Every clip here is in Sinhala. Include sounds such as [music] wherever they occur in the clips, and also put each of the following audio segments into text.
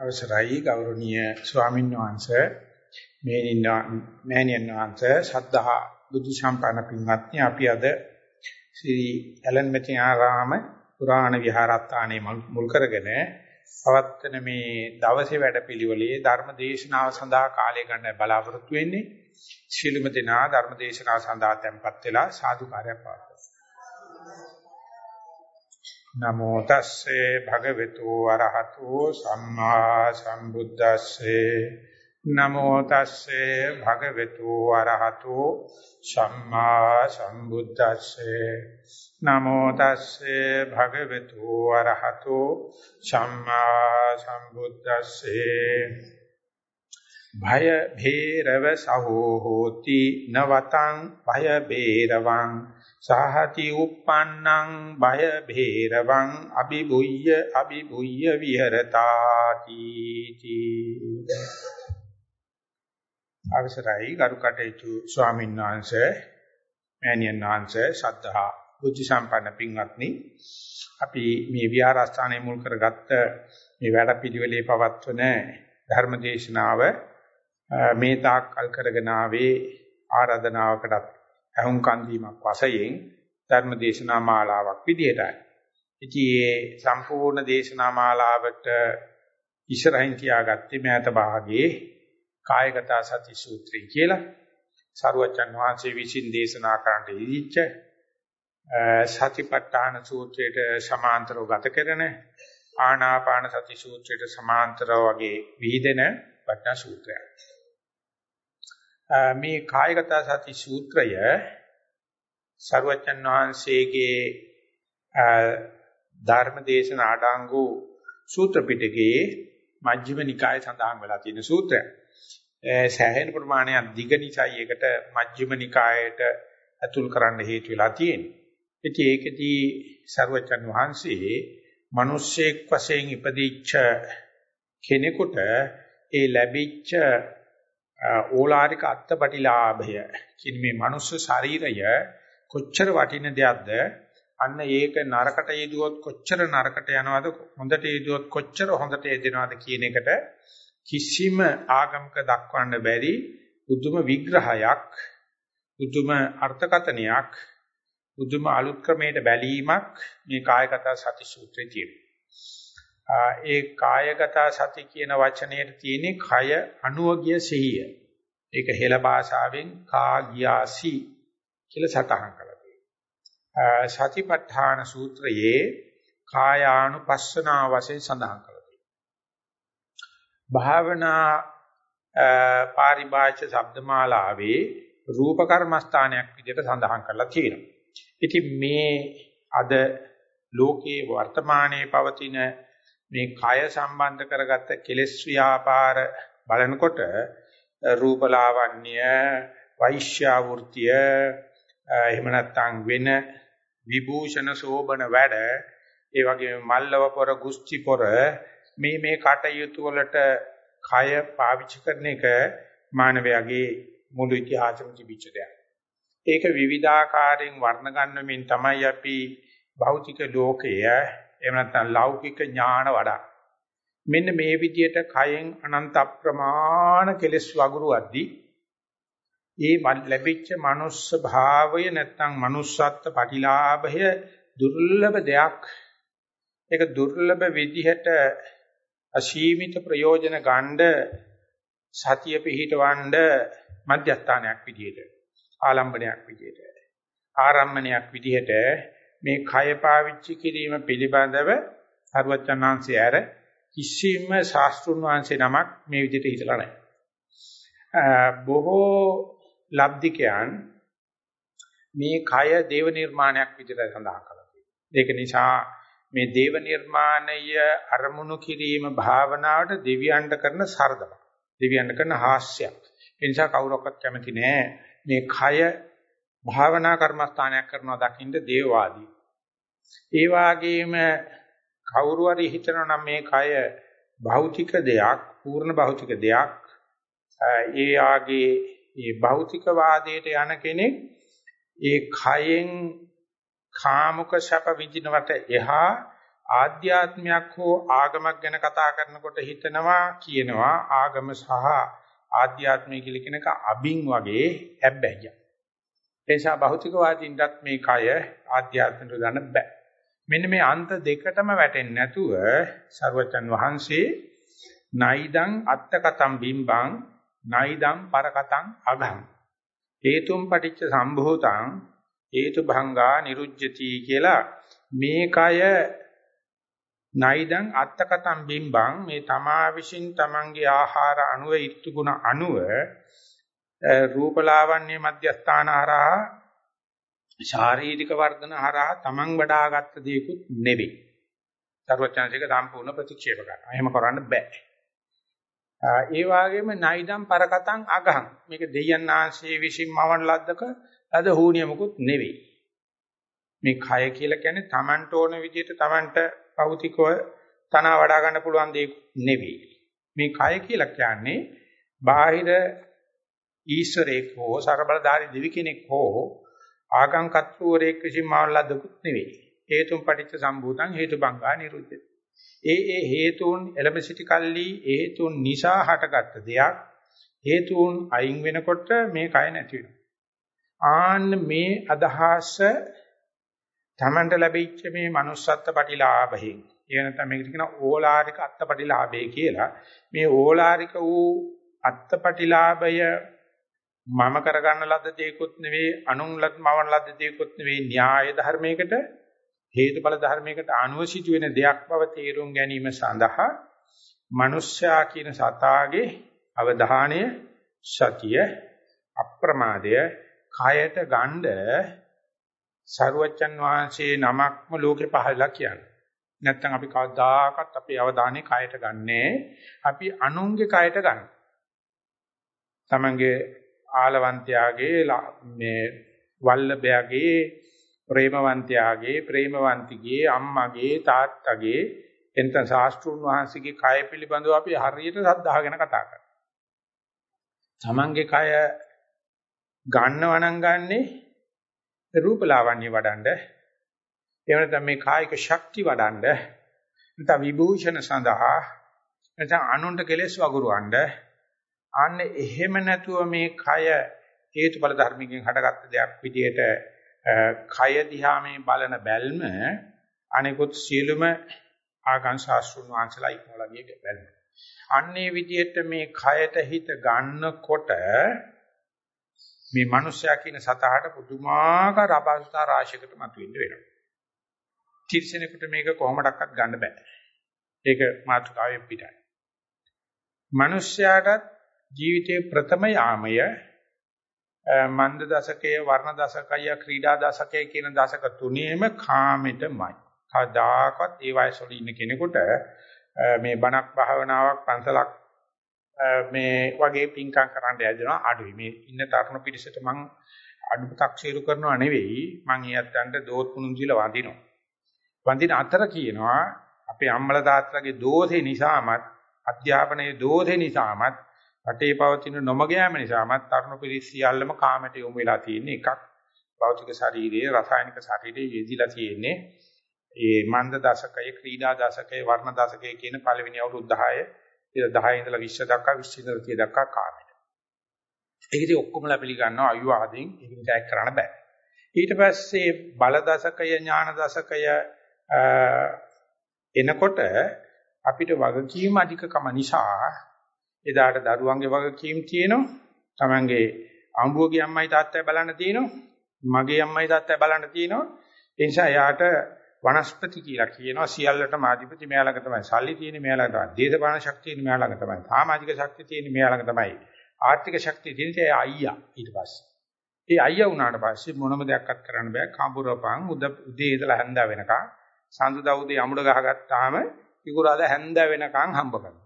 අවසරයි ගෞරවනීය ස්වාමීන් වහන්සේ මේනියන් වහන්සේ ශ්‍රද්ධා බුද්ධ සම්පන්න පින්වත්නි අපි අද ශ්‍රී ඇලන් මෙතිආරාම පුරාණ විහාරස්ථානයේ මුල් කරගෙන පවත්වන මේ දවසේ වැඩපිළිවෙලේ ධර්ම දේශනාව සඳහා කාලය ගන්න බලාපොරොත්තු වෙන්නේ. ශිළුම දෙනා ධර්ම දේශනාව සඳහා tempත් වෙලා සාදුකාරයක් පවත්වනවා නමෝ තස්සේ භගවතු වරහතෝ සම්මා සම්බුද්දස්සේ. නමෝ තස්සේ භගවතු වරහතෝ සම්මා සම්බුද්දස්සේ. නමෝ තස්සේ භගවතු වරහතෝ සම්මා සම්බුද්දස්සේ. භය භේරව සහෝ හෝති නවතං භය භේරවං සාහති uppannං බය භේරවං අபிබුය්‍ය අபிබුය්‍ය විහෙරතාති තී අවසරයි ගරුකටේතු ස්වාමීන් වහන්සේ මෑණියන් වහන්සේ ශ්‍රද්ධා බුද්ධ සම්පන්න පින්වත්නි. අපි මේ විහාරස්ථානයේ මුල් කරගත්ත මේ වැඩපිළිවෙලේ පවත්වන ධර්මදේශනාව මේ තාක් කල් කරගෙන ආවේ ආරාධනාවකටත් අහුම්කන් දීමක් වශයෙන් ධර්ම දේශනා මාලාවක් විදියටයි. ඉතින් මේ සම්පූර්ණ දේශනා මාලාවට ඉස්සරහින් තියාගත්තේ මෑත භාගයේ කායගත සති සූත්‍රය කියලා. සරුවචන් වහන්සේ විසින් දේශනා කරන්නට ඉදිච්ච සතිපට්ඨාන සූත්‍රයට සමාන්තරව ගත කරන ආනාපාන සති සූත්‍රයට සමාන්තරව වගේ විහිදෙන වටනා සූත්‍රයක්. මේ කායගත සති සූත්‍රය සර්වචන් වහන්සේගේ ධර්ම දේශන ආඩාංගු සූත්‍ර පිටකයේ මජ්ක්‍ධිම නිකායේ සඳහන් වෙලා තියෙන සූත්‍රය. සෑහෙන ප්‍රමාණයක් දිග නිසායි ඒකට මජ්ක්‍ධිම නිකායට ඇතුල් කරන්න හේතු වෙලා තියෙන්නේ. ඉතින් ඒකදී සර්වචන් වහන්සේ මිනිස්සෙක් වශයෙන් ඉපදිච්ච කෙනෙකුට ඒ ලැබිච්ච ඕලාරික අත්පටිලාභය. කියන මේ මනුස්ස ශරීරය කොච්චර වටින දෙයක්ද? අන්න ඒක නරකට යෙදුවොත් කොච්චර නරකට යනවද? හොඳට යෙදුවොත් කොච්චර හොඳට යෙදෙනවද කියන එකට කිසිම ආගමක දක්වන්න බැරි උතුම විග්‍රහයක් උතුම අර්ථකථනයක් උතුම අලුත් ක්‍රමයට බැලීමක් මේ කායගත සති සූත්‍රයේ තියෙනවා. ඒ කායගත සති කියන වචනයේ තියෙන්නේ කය අනුවගිය සිහිය. ඒක හෙළ භාෂාවෙන් කා ගියාසි කියලා සටහන් කරලා තියෙනවා. සතිපට්ඨාන සූත්‍රයේ කායානුපස්සනා වශයෙන් සඳහන් කරලා තියෙනවා. භාවනා පාරිභාෂ શબ્දමාලාවේ රූප කර්මස්ථානයක් විදිහට සඳහන් කරලා තියෙනවා. ඉතින් මේ අද ලෝකයේ වර්තමානයේ පවතින මේ කය සම්බන්ධ කරගත්ත කෙලෙස් ව්‍යාපාර බලනකොට රූපලාවන්‍ය වෛශ්‍යාවෘතිය එහෙම නැත්නම් වෙන විභූෂණ සෝබන වැඩ ඒ වගේම මල්ලව පොර ගුස්ති පොර මේ මේ කටයුතු වලට කය පාවිච්චි කරන එක මානවයාගේ මුළු ඉතිහාසෙම තිබිච්ච දෙයක්. ඒක විවිධාකාරයෙන් වර්ණ ගන්නමින් තමයි අපි භෞතික ලෝකය එහෙම නැත්නම් ලෞකික ඥාන වඩා මෙන්න මේ විදියට කයෙන් අනන්ත අප්‍රමාණ කෙලස් වගුරුවද්දී ඒ ලැබිච්ච manuss භාවය නැත්නම් manussත්ත්ව පටිලාභය දුර්ලභ දෙයක්. ඒක දුර්ලභ විදිහට අසීමිත ප්‍රයෝජන ගන්න සතිය පිහිටවන්න මධ්‍යස්ථානයක් විදිහට ආලම්බනයක් විදිහට ආරම්මණයක් විදිහට මේ කය පාවිච්චි කිරීම පිළිබඳව සර්වචනාංශය ඇර කිසිම ශාස්ත්‍රුන් වහන්සේ නමක් මේ විදිහට හිතලා නැහැ. බොහෝ ලබ්ධිකයන් මේ කය දේව නිර්මාණයක් විදිහට සඳහන් කරලා තියෙනවා. ඒක නිසා මේ දේව නිර්මාණය අරමුණු කිරීම භාවනාවට දෙවියන්ට කරන සරදම. දෙවියන්ට කරන හාස්‍යයක්. ඒ නිසා කවුරක්වත් කැමති නෑ මේ කය භාවනා කර්මස්ථානයක් කරනවා දකින්න දේවවාදී. ඒ වාගේම කවුරු හරි හිතනවා නම් මේ කය භෞතික දෙයක්, පූර්ණ භෞතික දෙයක්, ඒ ආගේ මේ භෞතික වාදයට යන කෙනෙක් ඒ කයෙන් කාමක සැප විඳිනවට එහා ආධ්‍යාත්මයක් හෝ ආගමක් ගැන කතා කරනකොට හිතනවා කියනවා ආගම සහ ආධ්‍යාත්මය කියලා කියන එක අබින් වගේ හැබ්බැහියක්. ඒ නිසා භෞතිකවාදීන්ටත් මේ කය ආධ්‍යාත්මයට ගන්න බෑ. මෙන්න මේ අන්ත දෙකටම වැටෙන්නේ නැතුව සර්වචන් වහන්සේ නයිදං අත්තකතම් බිම්බං නයිදං පරකතං අගං හේතුම් පටිච්ච සම්භූතං හේතු භංගා නිරුජ්ජති කියලා මේ කය නයිදං අත්තකතම් බිම්බං මේ තමා විසින් තමන්ගේ ආහාර අණුව ඉත්තු ගුණ අණුව රූපලාවන්‍ය මධ්‍යස්ථාන හරහා ශාරීරික වර්ධන හරහා තමන් වඩාගත් දේකුත් නෙවෙයි. සර්වඥාසික සම්පූර්ණ ප්‍රතික්ෂේප කරනවා. එහෙම කරන්න බෑ. ඒ වගේම නයිදම් පරකටං අගහං. මේක දෙයයන් ආශ්‍රේ විසින් මවන ලද්දක ලද හෝනියමකුත් නෙවෙයි. මේ කය කියලා කියන්නේ තමන්ට ඕන විදිහට තමන්ට භෞතිකව තනවා වඩා ගන්න පුළුවන් දෙයක් නෙවෙයි. මේ කය කියලා කියන්නේ බාහිර ඊශ්වරයෙක් හෝ සර්බලධාරී දෙවි කෙනෙක් හෝ ආගම් කත්වරයෙක් විසින් මවන ලද්දකුත් නෙවෙයි. හේතුන් පටිච්ච සම්භූතං හේතුබංගා නිරුද්ධති. ඒ ඒ හේතුන් එළඹ සිටි කල්ලි හේතුන් නිසා හටගත්ත දෙයක් හේතුන් අයින් වෙනකොට මේ කය නැති වෙනවා. ආන්න මේ අදහස තමන්ට ලැබිච්ච මේ manussත්ත්ව ප්‍රතිලාභයෙන් ඒ නැත්නම් මේකට කියන ඕලාරික අත්පටිලාභය කියලා මේ ඕලාරික වූ අත්පටිලාභය මම කරගන්න ලද්ද දෙයක්වත් නෙවෙයි අනුන් ලත් මවන ලද්ද දෙයක්වත් නෙවෙයි න්‍යාය ධර්මයකට හේතුඵල ධර්මයකට අනුව සිදුවෙන දෙයක් බව තේරුම් ගැනීම සඳහා මිනිස්යා කියන සතාගේ අවධානය සතිය අප්‍රමාදය කයට ගණ්ඩ සරුවච්චන් වහන්සේ නමක්ම ලෝකේ පහළලා කියන්නේ. නැත්තම් අපි කවදාකවත් අපේ අවධානය කයට ගන්නෑ. අපි අනුන්ගේ කයට ගන්න. තමන්ගේ ආලවන්තයාගේ මේ වල්ලබයාගේ ප්‍රේමවන්තයාගේ ප්‍රේමවන්තිගේ අම්මගේ තාත්තගේ එතන ශාස්ත්‍රුන් වහන්සේගේ කය පිළිබඳව අපි හරියට සද්ධාගෙන කතා කරනවා. තමන්ගේ කය ගන්නව නම් ගන්නේ රූපලාවන්‍ය වඩන්ඩ. එහෙම නැත්නම් මේ කායික ශක්ති වඩන්ඩ. නැත්නම් විභූෂණ සඳහා නැත්නම් අනුන්ට කෙලෙස් වගුරුවන්ඩ. අන්න එහෙම නැතුව මේ කය හේතුඵල ධර්මයෙන් හටගත්ත දෙයක් විදිහට කය දිහා මේ බලන බැල්ම අනිකුත් සියලුම ආගම් ශාස්ත්‍රුන් වහන්සේලා ඉක්මවලා ගිය බැල්ම. අන්නේ විදිහට මේ කයට හිත ගන්නකොට මේ මිනිස්සයා කියන සතහට පුදුමාකාර අපහසුතා රාශියකට මතුවෙන්න වෙනවා. තිරසනෙකුට මේක කොහොමඩක්වත් ගන්න බෑ. ඒක මාතෘකාවෙන් පිටයි. මිනිස්යාට ජීවිතයේ ප්‍රථම යාමය මන්ද දශකයේ වර්ණ දශකය ක්‍රීඩා දශකයේ කියන දශක තුනේම කාමෙටමයි. කවදාකවත් ඒ වයසවල ඉන්න කෙනෙකුට මේ බණක් භාවනාවක් පන්සලක් මේ වගේ පින්කම් කරන්න යදිනවා අඩුයි. මේ ඉන්න තරුණ පිරිසට මං අඩුපතක්සීරු කරනවා නෙවෙයි මං ඊයත්න්ට දෝත් පුණුන් දීලා වඳිනවා. වඳින අතර කියනවා අපේ අම්මලා තාත්තලාගේ දෝෂේ නිසාමත් අධ්‍යාපනයේ දෝෂේ නිසාමත් රටේ පවතින නොමග යාම නිසාමත් තරුණ පිරිස් සියල්ලම කාමයට යොමු වෙලා තියෙන එකක්. භෞතික ශරීරයේ රසායනික ශරීරයේ යෙදිලා තියෙන්නේ ඒ මන්ද දශකයේ ක්‍රීඩා දශකයේ වර්ණ දශකයේ කියන පළවෙනි අවුරුදු 10 10 ඉඳලා 20 දක්වා 20 ඉඳලා 30 දක්වා කාමයට. ඒක ඉතින් ඔක්කොමලා පිළිගන්නවා අයුවාදීන් ඒක නිසා කරන්න බෑ. ඊට පස්සේ බල දශකය ඥාන දශකය එනකොට අපිට වගකීම් අධිකකම නිසා එදාට දරුවන්ගේ වගකීම් තියෙනවා. Tamange අඹුවගේ අම්මයි තාත්තයි බලන්න තියෙනවා. මගේ අම්මයි තාත්තයි බලන්න තියෙනවා. ඒ නිසා යාට වනස්පති කියලා කියනවා. සියල්ලටම ආධිපති. මෙයා ළඟ තමයි සල්ලි තියෙන්නේ. මෙයා ළඟ තමයි දේශපාලන ශක්තිය තියෙන්නේ. මෙයා ළඟ තමයි සමාජික ශක්තිය තියෙන්නේ. මෙයා ළඟ තමයි ආර්ථික ශක්තිය තියෙන්නේ. ඒ අයියා ඊට පස්සේ. ඒ අයියා වුණාට පස්සේ මොනම දෙයක්වත් කරන්න බෑ. කඹුරපන් උදේ ඉඳලා හැන්දා වෙනකන් සඳුදා උදේ අමුඩ ගහගත්තාම ඉකුරාදා හැන්දා වෙනකන් හම්බ කරනවා.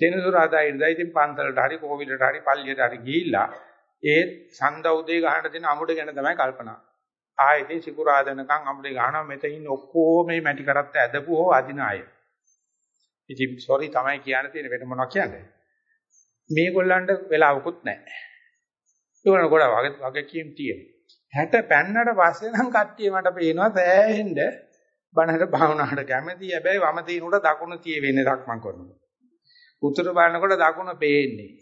සෙනසුරාදා ඉඳලා ඉතින් පන්සලට හරි කෝවිලට හරි පල්ලියට හරි ගිහිල්ලා ඒ සඳ උදේ ගහන දෙන අමුඩ ගැන තමයි කල්පනා. ආයෙත් සිකුරාදනකම් අමුඩේ ගහනවා මෙතන ඉන්න ඔක්කොම මේ මැටි කරත්ත ඇදපු හෝ අදින අය. ඉතින් සෝරි තමයි කියන්න තියෙන වෙන මොනවා කියන්නේ. මේගොල්ලන්ට වෙලාවකුත් නැහැ. ඒගොල්ලන් ගොඩක් වගේ වගේ කීම් තියෙනවා. 60 පැන්නට පස්සේ නම් කට්ටිය මට පේනවා සෑහෙන්න බණට භාවනාවට කැමති හැබැයි වම තිනුට දකුණ tie වෙන්නේ සක්මන් කරනකොට. උතුර බලනකොට දකුණ පේන්නේ.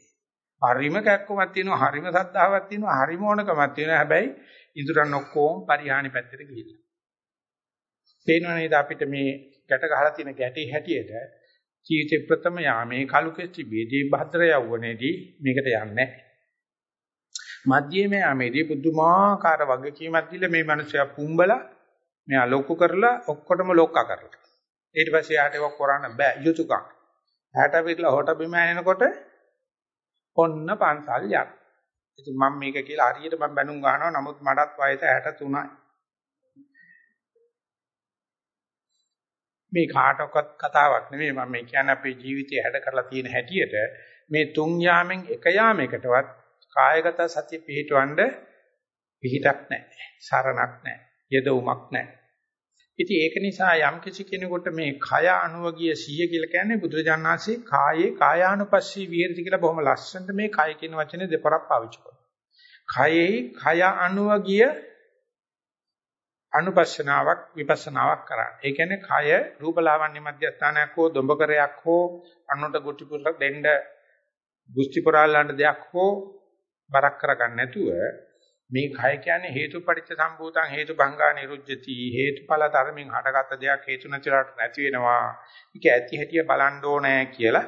හරිම කැක්කමක් තියෙනවා හරිම සද්ධාවක් තියෙනවා හරිම ඕනකමක් තියෙනවා හැබැයි ඉදurang ඔක්කොම පරිහානි පැත්තට ගිහිල්ලා. පේනව නේද අපිට මේ ගැට ගහලා තියෙන ගැටේ හැටියට ජීවිතේ ප්‍රථම යාමේ කලු කෙස්ටි වේදී භද්‍ර යවුණේදී මේකට යන්නේ නැහැ. මධ්‍යම යාමේදී පුදුමාකාර වගකීමක් දීලා මේ මිනිස්සයා පුම්බලා මෙයා ලොකු කරලා ඔක්කොටම ලොක්කා කරලා. ඊට පස්සේ යාට ඒක කරන්න බෑ යුතුයකම්. හැට පිටලා හොට බිම ඇනෙනකොට ඔන්න පන්සල් යන්න. ඉතින් මම මේක කියලා හරියට මම බැනුම් ගන්නවා නමුත් මටත් වයස 63යි. මේ කාටවත් කතාවක් නෙමෙයි මම මේ කියන්නේ අපේ ජීවිතය හැඩ කරලා තියෙන හැටියට මේ තුන් යාමෙන් එක යාමයකටවත් කායගත සතිය පිහිටවන්න පිහිටක් නැහැ. සරණක් නැහැ. යදවුමක් නැහැ. ඉතින් ඒක නිසා යම් කිසි කෙනෙකුට මේ කය අනුවගිය සිය කියලා කියන්නේ බුදුරජාණන්සේ කායේ කායානුපස්සී විහෙරති කියලා බොහොම ලස්සනට මේ කය කියන වචනේ දෙපරක් පාවිච්චි කරනවා. කයෙහි කය අනුවගිය අනුපස්සනාවක් විපස්සනාවක් කරා. ඒ කියන්නේ කය රූපලාවන්‍ය මධ්‍යස්ථානයක් හෝ දොඹකරයක් හෝ අන්නොට ගුටි පුරලා දෙන්න ගුස්ති පුරාලන්න දෙයක් හෝ බරක් කරගන්න නැතුව මේ කය කියන්නේ හේතුපටිච්ච සම්භූතං හේතුභංගා නිරුද්ධති හේතුඵල ධර්මෙන් හටගත්ත දෙයක් හේතු නැතිවට නැති වෙනවා. ඒක ඇති හැටිය බලන්න ඕනේ කියලා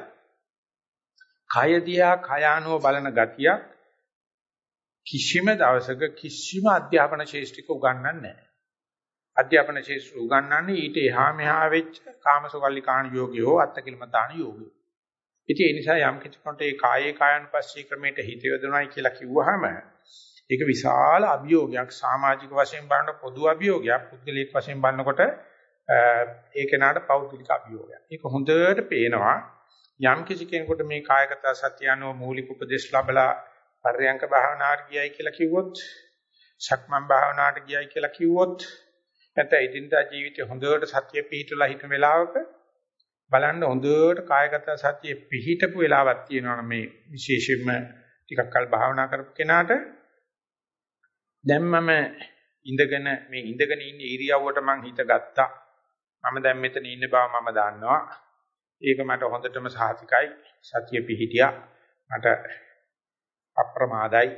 කය දිහා කයානුව බලන ගතියක් කිසිම දවසක කිසිම අධ්‍යාපන ශාස්ත්‍රික උගන්වන්නේ නැහැ. අධ්‍යාපන ශාස්ත්‍ර උගන්වන්නේ ඊට එහා මෙහා වෙච්ච කාමසුකල්ලි කාණ යෝගී හෝ අත්තකිලමතාන යෝගී ඉතින් ඒ නිසා යම් කිසිකට ඒ කායේ කායानुපස්සී ක්‍රමයට හිත යොදනයි කියලා කිව්වහම ඒක විශාල අභියෝගයක්. සමාජික වශයෙන් බලන පොදු අභියෝගයක්. පුද්ගලික වශයෙන් බලනකොට ඒක නාට පෞද්ගලික අභියෝගයක්. ඒක හොඳට පේනවා. යම් කිසි කෙනෙකුට මේ කායගත සත්‍යano මූලික උපදේශ ලැබලා පර්යංක භාවනාවට ගියයි කියලා කිව්වොත් සක්මන් භාවනාවට ගියයි කියලා කිව්වොත් නැත්නම් ඉදින්දා ජීවිතේ හොඳට සත්‍ය පිහිටලා හිටන වෙලාවක බලන්න හොඳට කායගත සත්‍ය පිහිටපු වෙලාවක් තියෙනවා මේ විශේෂයෙන්ම ටිකක් කල් භාවනා කරපු කෙනාට දැන් මම ඉඳගෙන මේ ඉඳගෙන ඉන්න ඉරියව්වට මං හිත ගත්තා. මම දැන් මෙතන ඉන්න බව මම දන්නවා. ඒක මට හොඳටම සාතිකයි. සතිය පිහිටියා. මට අප්‍රමාදයි.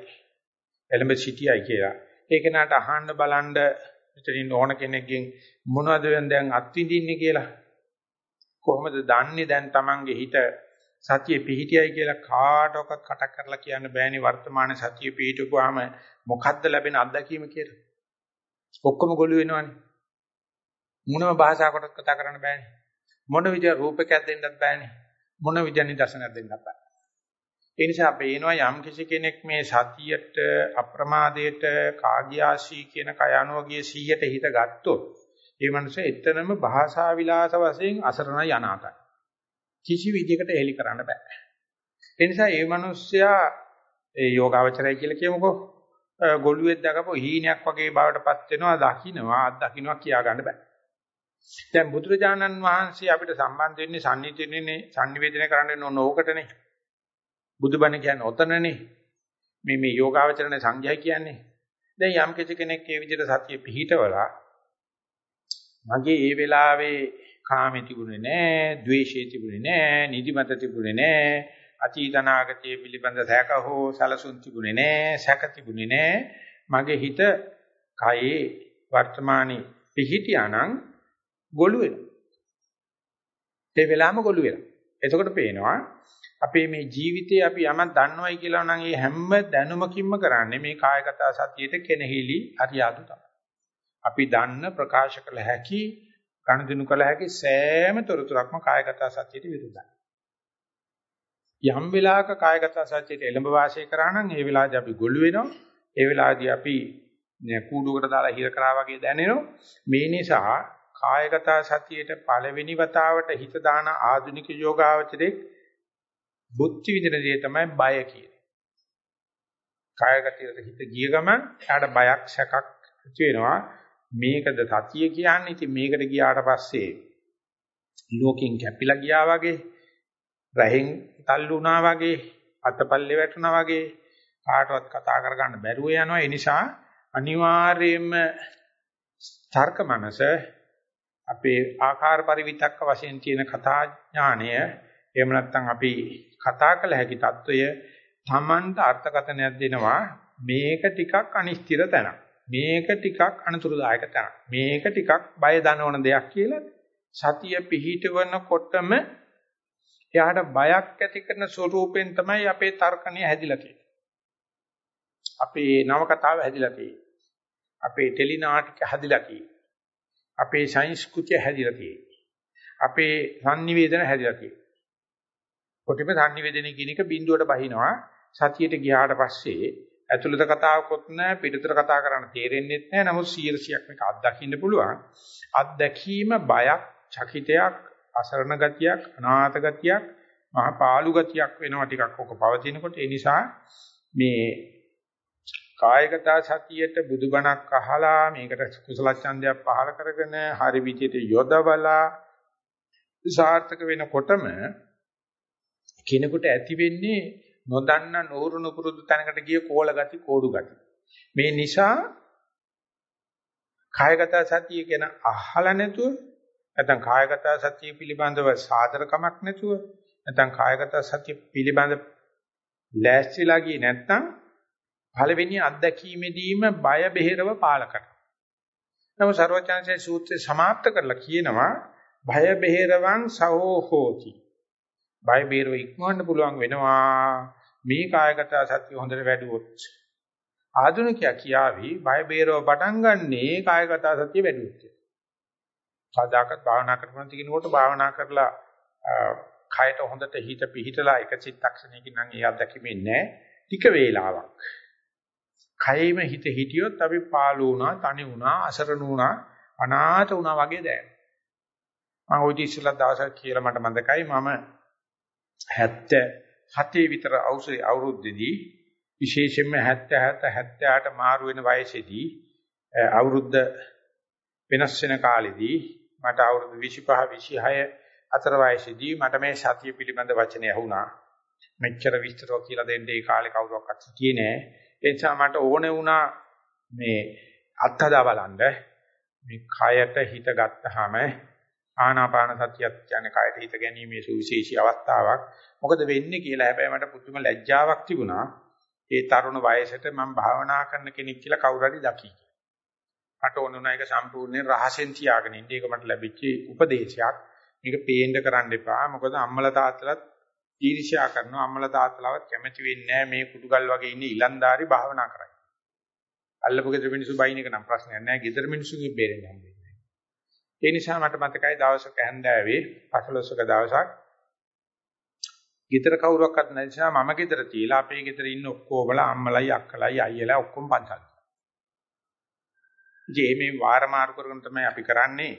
එළඹ සිටියයි කියලා. ඒක නට අහන්න බලන්න මෙතනින් ඕන කෙනෙක්ගෙන් මොනවද දැන් අත්විඳින්නේ කියලා. කොහොමද දන්නේ දැන් Tamange හිත සතිය පිහිටියයි කියලා කාටවත් කටක් කරලා කියන්න බෑනේ වර්තමාන සතිය පිහිටුවාම මොකද්ද ලැබෙන අත්දැකීම කියලා. ඔක්කොම ගොළු වෙනවනේ. මොනම භාෂාවකටත් කතා කරන්න බෑනේ. මොන විදිය රූපකයක් දෙන්නත් බෑනේ. මොන විදිය නිදර්ශනයක් දෙන්නත් බෑ. ඒ නිසා පේනවා යම් කිසි කෙනෙක් මේ සතියට අප්‍රමාදයට කාග්‍යාශී කියන කයanoගිය 100ට හිත ගත්තොත් ඒ මනුස්සයා එතනම භාෂා විලාස වශයෙන් අසරණ යනාතයි. කිසි විදිහකට එලි කරන්න බෑ. ඒ නිසා මේ මිනිස්සයා ඒ යෝගාවචරය කියලා කියමුකෝ ගොළුෙක් දකපො හීනයක් වගේ බවටපත් වෙනවා දකින්නවා අත් දකින්නවා කියා ගන්න බෑ. දැන් බුදුරජාණන් වහන්සේ අපිට සම්බන්ධ වෙන්නේ සම්නිතිනේ sannivedana කරන්න ඕන ඕකටනේ. බුදුබණ කියන්නේ ඔතනනේ. මේ මේ යෝගාවචරණ සංඥා කියන්නේ. දැන් යම් කෙනෙක් මේ විදිහට සතිය පිහිටවලා මගේ ඒ වෙලාවේ කාමේ තිබුණේ නැහැ, ද්වේෂේ තිබුණේ නැහැ, නිදිමත තිබුණේ නැහැ, අතීත අනාගතයේ පිළිබඳ සැක හෝ සලසුන් තිබුණේ නැහැ, සැක තිබුණේ නැහැ. මගේ හිත කයේ වර්තමානයේ පිහිටියානම් ගොළු වෙනවා. ඒ වෙලාවම ගොළු වෙනවා. එතකොට පේනවා අපේ මේ ජීවිතේ අපි යමක් දන්නවයි කියලා නම් ඒ හැම දැනුමකින්ම කරන්නේ මේ කායගත සතියේට කෙනෙහිලි අරියාදු තමයි. අපි දන්න ප්‍රකාශ කළ හැකි කණදිනු කළ හැකි සෑම තොරතුරක්ම කායගත සත්‍යයට විරුද්ධයි. යම් වෙලාවක කායගත සත්‍යයට එළඹ වාසය කරා නම් ඒ වෙලාවදී අපි ගොළු වෙනවා. ඒ වෙලාවදී අපි කූඩුවකට දාලා හිර කරා වගේ දැනෙනවා. මේ නිසා කායගත සතියේට පළවෙනි වතාවට හිත දාන ආධුනික යෝගාවචරයේ බුද්ධි විදින දේ තමයි බය කියන්නේ. කායගතයට හිත ගිය ගමන් එයාට බයක් සැකක් ඇති වෙනවා. මේකද සතිය කියන්නේ? ඉතින් මේකට ගියාට පස්සේ ලෝකෙන් කැපිලා ගියා වගේ රහෙන් තල්ලු වුණා වගේ අතපල්ලේ වැටුණා වගේ කාටවත් කතා කරගන්න බැරුව යනවා. ඒ නිසා අනිවාර්යයෙන්ම තර්ක මනස අපේ ආකාර පරිවිතක්ක වශයෙන් තියෙන කතා ඥාණය එහෙම නැත්නම් අපි කතා කළ හැකි తত্ত্বය Tamanට අර්ථකථනයක් දෙනවා. මේක ටිකක් අනිශ්චිත තැනක්. මේක ටිකක් අනතුරුදායක තැනක් මේක ටිකක් බය දනවන දෙයක් කියලා සතිය පිහිටවනකොටම එයාට බයක් ඇති කරන ස්වරූපෙන් තමයි අපේ තර්කණය හැදිලා තියෙන්නේ. අපේ නවකතාව හැදිලා තියෙන්නේ. අපේ ටෙලි නාටක හැදිලා තියෙන්නේ. අපේ සංස්කෘතිය හැදිලා තියෙන්නේ. අපේ sannivedana හැදිලා තියෙන්නේ. කොටිම sannivedana කියන එක බිඳුවට බහිනවා. සතියට ගියාට පස්සේ ඇතුළත කතාවකොත් නැහැ පිටතට කතා කරන්න තේරෙන්නේ නැහැ. නමුත් 100ක් මේක අත්දකින්න පුළුවන්. අත්දැකීම බයක්, චකිතයක්, අසරණ ගතියක්, අනාථ ගතියක්, මහ පාළු ගතියක් වෙනවා ටිකක් ඔක පවතිනකොට ඒ නිසා මේ කායගත සතියට බුදුබණක් අහලා මේකට කුසල ඡන්දයක් පහල කරගෙන හරි විදියට යොදවලා සාර්ථක වෙනකොටම කෙනෙකුට ඇති වෙන්නේ නොදන්න නూరుණු පුරුදු තැනකට ගිය කෝල ගති කෝඩු ගති. මේ නිසා කායගත සතිය කියන අහලා නැතුව නැත්නම් කායගත සතිය පිළිබඳව සාධරකමක් නැතුව නැත්නම් කායගත සතිය පිළිබඳ ලෑස්තිලා ගියේ නැත්නම් පළවෙනි අත්දැකීමේදීම බය බෙහෙරව පාලකට. නමුත් ਸਰවචනසේ සූත්‍රය સમાપ્ત කරලා කියනවා භය බෙහෙරවං සහෝ හෝති. බය බෙහෙරව ඉක්මවන්න පුළුවන් වෙනවා. මේ කායගත සතිය හොඳට වැඩුවොත්. ආධුනිකයා කියාවි බය බෙහෙරව පටන් ගන්නේ කායගත සතිය වැඩුවොත්. සාදාකත් භාවනා කරනවා කියනකොට භාවනා කරලා කයට හොඳට හිත පිහිටලා එක චිත්තක්ෂණයකින් නම් ඒ අත්දැකීමේ නැහැ ටික වේලාවක්. කයෙම හිත හිටියොත් අපි පාළු වුණා, තනි වුණා, අසරණ වුණා, අනාථ වුණා වගේ දැනෙනවා. මම ওই ඉස්සලා දවසක් කියලා මට මතකයි මම 77 විතර අවුරුද්දේදී විශේෂයෙන්ම 77 78 මාරු වෙන වයසේදී අවුරුද්ද වෙනස් වෙන කාලෙදී මට අවුරුදු 25 26 අතර වයසේදී මට මේ සතිය පිළිබඳ වචනය ඇහුණා. මෙච්චර විස්තරව කියලා දෙන්න ඒ කාලේ කවුරක්වත් හිටියේ නෑ. ඒ නිසා මට ඕනේ වුණා මේ අත්හදා බලන්න මේ කයට හිත ගත්තාම ආනාපාන සතියක් කියන්නේ කයට හිත ගැනීමේ සුවිශේෂී අවස්ථාවක්. මොකද වෙන්නේ කියලා හැබැයි මට පුදුම ලැජ්ජාවක් තිබුණා. ඒ තරුණ වයසට මම භාවනා කරන කෙනෙක් කියලා කවුරු හරි දකි. මට ඕන වුණා ඒක සම්පූර්ණයෙන් රහසෙන් තියාගෙන ඉන්න. ඒක මට ලැබිච්ච උපදේශයක්. මේක පේන්න කරන්න එපා. මොකද අම්මලා තාත්තලාත් ඊර්ෂ්‍යා කරනවා. අම්මලා තාත්තලාවත් කැමති වෙන්නේ මේ කුඩුගල් වගේ ඉන්න ඉලන්දාරි භාවනා කරයි. අල්ලපු ගෙදර මිනිස්සු බයින් එක නම් ප්‍රශ්නයක් නෑ. ගෙදර මිනිස්සුන්ගේ බේරෙන්න හම්බෙන්නේ. ඒ නිසා මට මතකයි දවසක හැන්දෑවේ 15ක දවසක් ගෙදර කවුරක්වත් නැති නිසා මම ගෙදර තියලා අපේ ගෙදර ඉන්න ඔක්කොමලා අම්මලයි අක්කලයි අයියලා ඔක්කොම පන්සල්. ඉතින් මේ වාර මාරු කරගෙන තමයි අපි කරන්නේ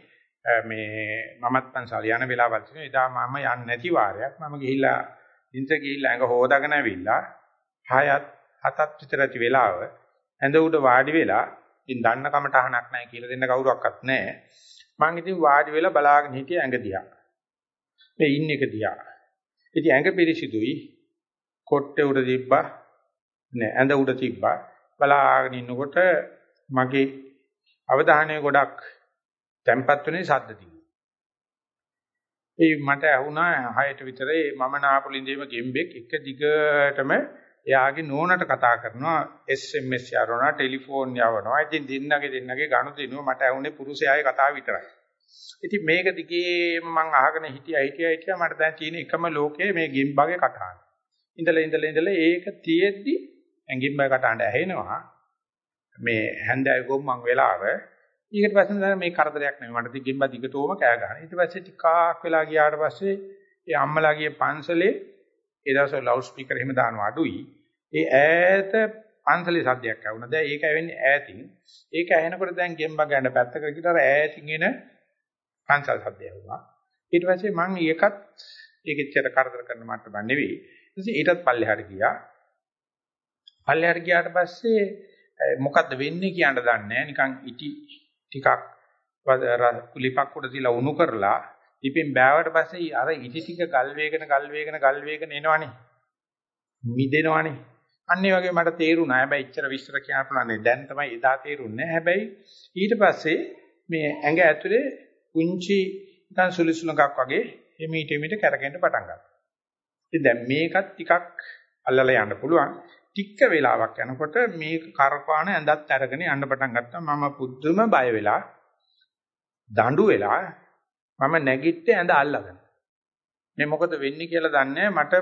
මේ මමත් පන්සල් යන වෙලාවල් තියෙනවා. එදා මම යන්නේ නැති වාරයක් මම ගිහිල්ලා ඉන්ට ගිහිල්ලා ඇඟ හොදාගෙන ඇවිල්ලා හයත් හතත් විතර ඇති වෙලාව ඇඳ උඩ වාඩි වෙලා ඉතින් දන්න කමට අහනක් නැහැ කියලා දෙන්න කවුරක්වත් නැහැ. මං ඉතින් වාඩි වෙලා බලාගෙන හිටිය ඇඟ දිහා. මේ ඉන්න එක දිහා. ඉතින් ඇඟ පිරිසිදුයි. කොට්ටේ උඩ තිබ්බා. නෑ ඇඳ උඩ තිබ්බා. බලාගෙන ඉන්නකොට මගේ අවධානය ගොඩක් තැම්පත් වෙනේ සද්ද තිබුණා. ඒ මට ඇහුණා 6ට විතර මම නාපුලින්දේම ගෙම්බෙක් එක දිගටම එයාගේ නෝනට කතා කරනවා SMS යවනවා ටෙලිෆෝන් යවනවා. ඉතින් දෙන්නගේ දෙන්නගේ ගනුදෙනුව මට ඇහුනේ පුරුෂයාගේ කතාව විතරයි. ඉතින් මේක දිගේම මම අහගෙන හිටියා හිටියා හිටියා මට දැන් තියෙන එකම ලෝකයේ මේ ගෙම්බගේ කතාව. ඉඳලා ඉඳලා ඉඳලා ඒක තියෙද්දි ඇඟිම්බගේ කතාවට ඇහෙනවා. මේ හැන්දෑවේ ගොම්මන් වෙලාව ඊට පස්සේ දැන් මේ කරදරයක් නෙමෙයි මට දිගින්බ දිගටම කෑ ගහන. ඊට පස්සේ ටිකක් වෙලා ගියාට පස්සේ ඒ අම්මලාගේ පන්සලේ ඒ දවස්වල ලවුඩ් ස්පීකර් එහෙම දානවා අඩුයි. ඒ ඈත පන්සලේ සද්දයක් ඇහුණා. දැන් ඒක ඇවෙන්නේ ඈතින්. ඒක ඇහෙනකොට දැන් ගෙම්බ ගන්න පැත්තකට ගිහලා ඈතින් එන පන්සල් සද්දය ඇහුණා. ඊට පස්සේ මම ඒකත් ඒකෙච්චර කරදර කරන මට්ටම නෙවෙයි. ඊට ඊටත් පල්ලෙහාට ගියා. පල්ලෙහාට ගියාට පස්සේ මොකද්ද වෙන්නේ කියන්න දන්නේ නැහැ. නිකන් ඉටි ටිකක් කුලිපක් උඩ තියලා උණු කරලා ඉතින් බෑවට පස්සේ අර ඉටි ටික ගල් වේගන ගල් වේගන ගල් වේගන එනවනේ මිදෙනවනේ අන්න ඒ වගේ මට තේරුණා හැබැයි ඉච්චර විස්තර කියන්න පුළුවන් දැන් තමයි එදා තේරුන්නේ හැබැයි ඊට පස්සේ මේ ඇඟ ඇතුලේ කුංචි නිකන් සුලිසුලඟක් වගේ එමීට එමීට කැරකෙන්න පටන් ගන්නවා. ඉතින් දැන් මේකත් ටිකක් අල්ලලා යන්න පුළුවන්. ටික වෙලාවක් යනකොට මේ කරපාන ඇඳත් අරගෙන යන්න පටන් ගත්තා. මම පුදුම බය වෙලා දඬු වෙලා මම නැගිට්ටේ ඇඳ අල්ලගෙන. මේ මොකද වෙන්නේ කියලා දන්නේ මට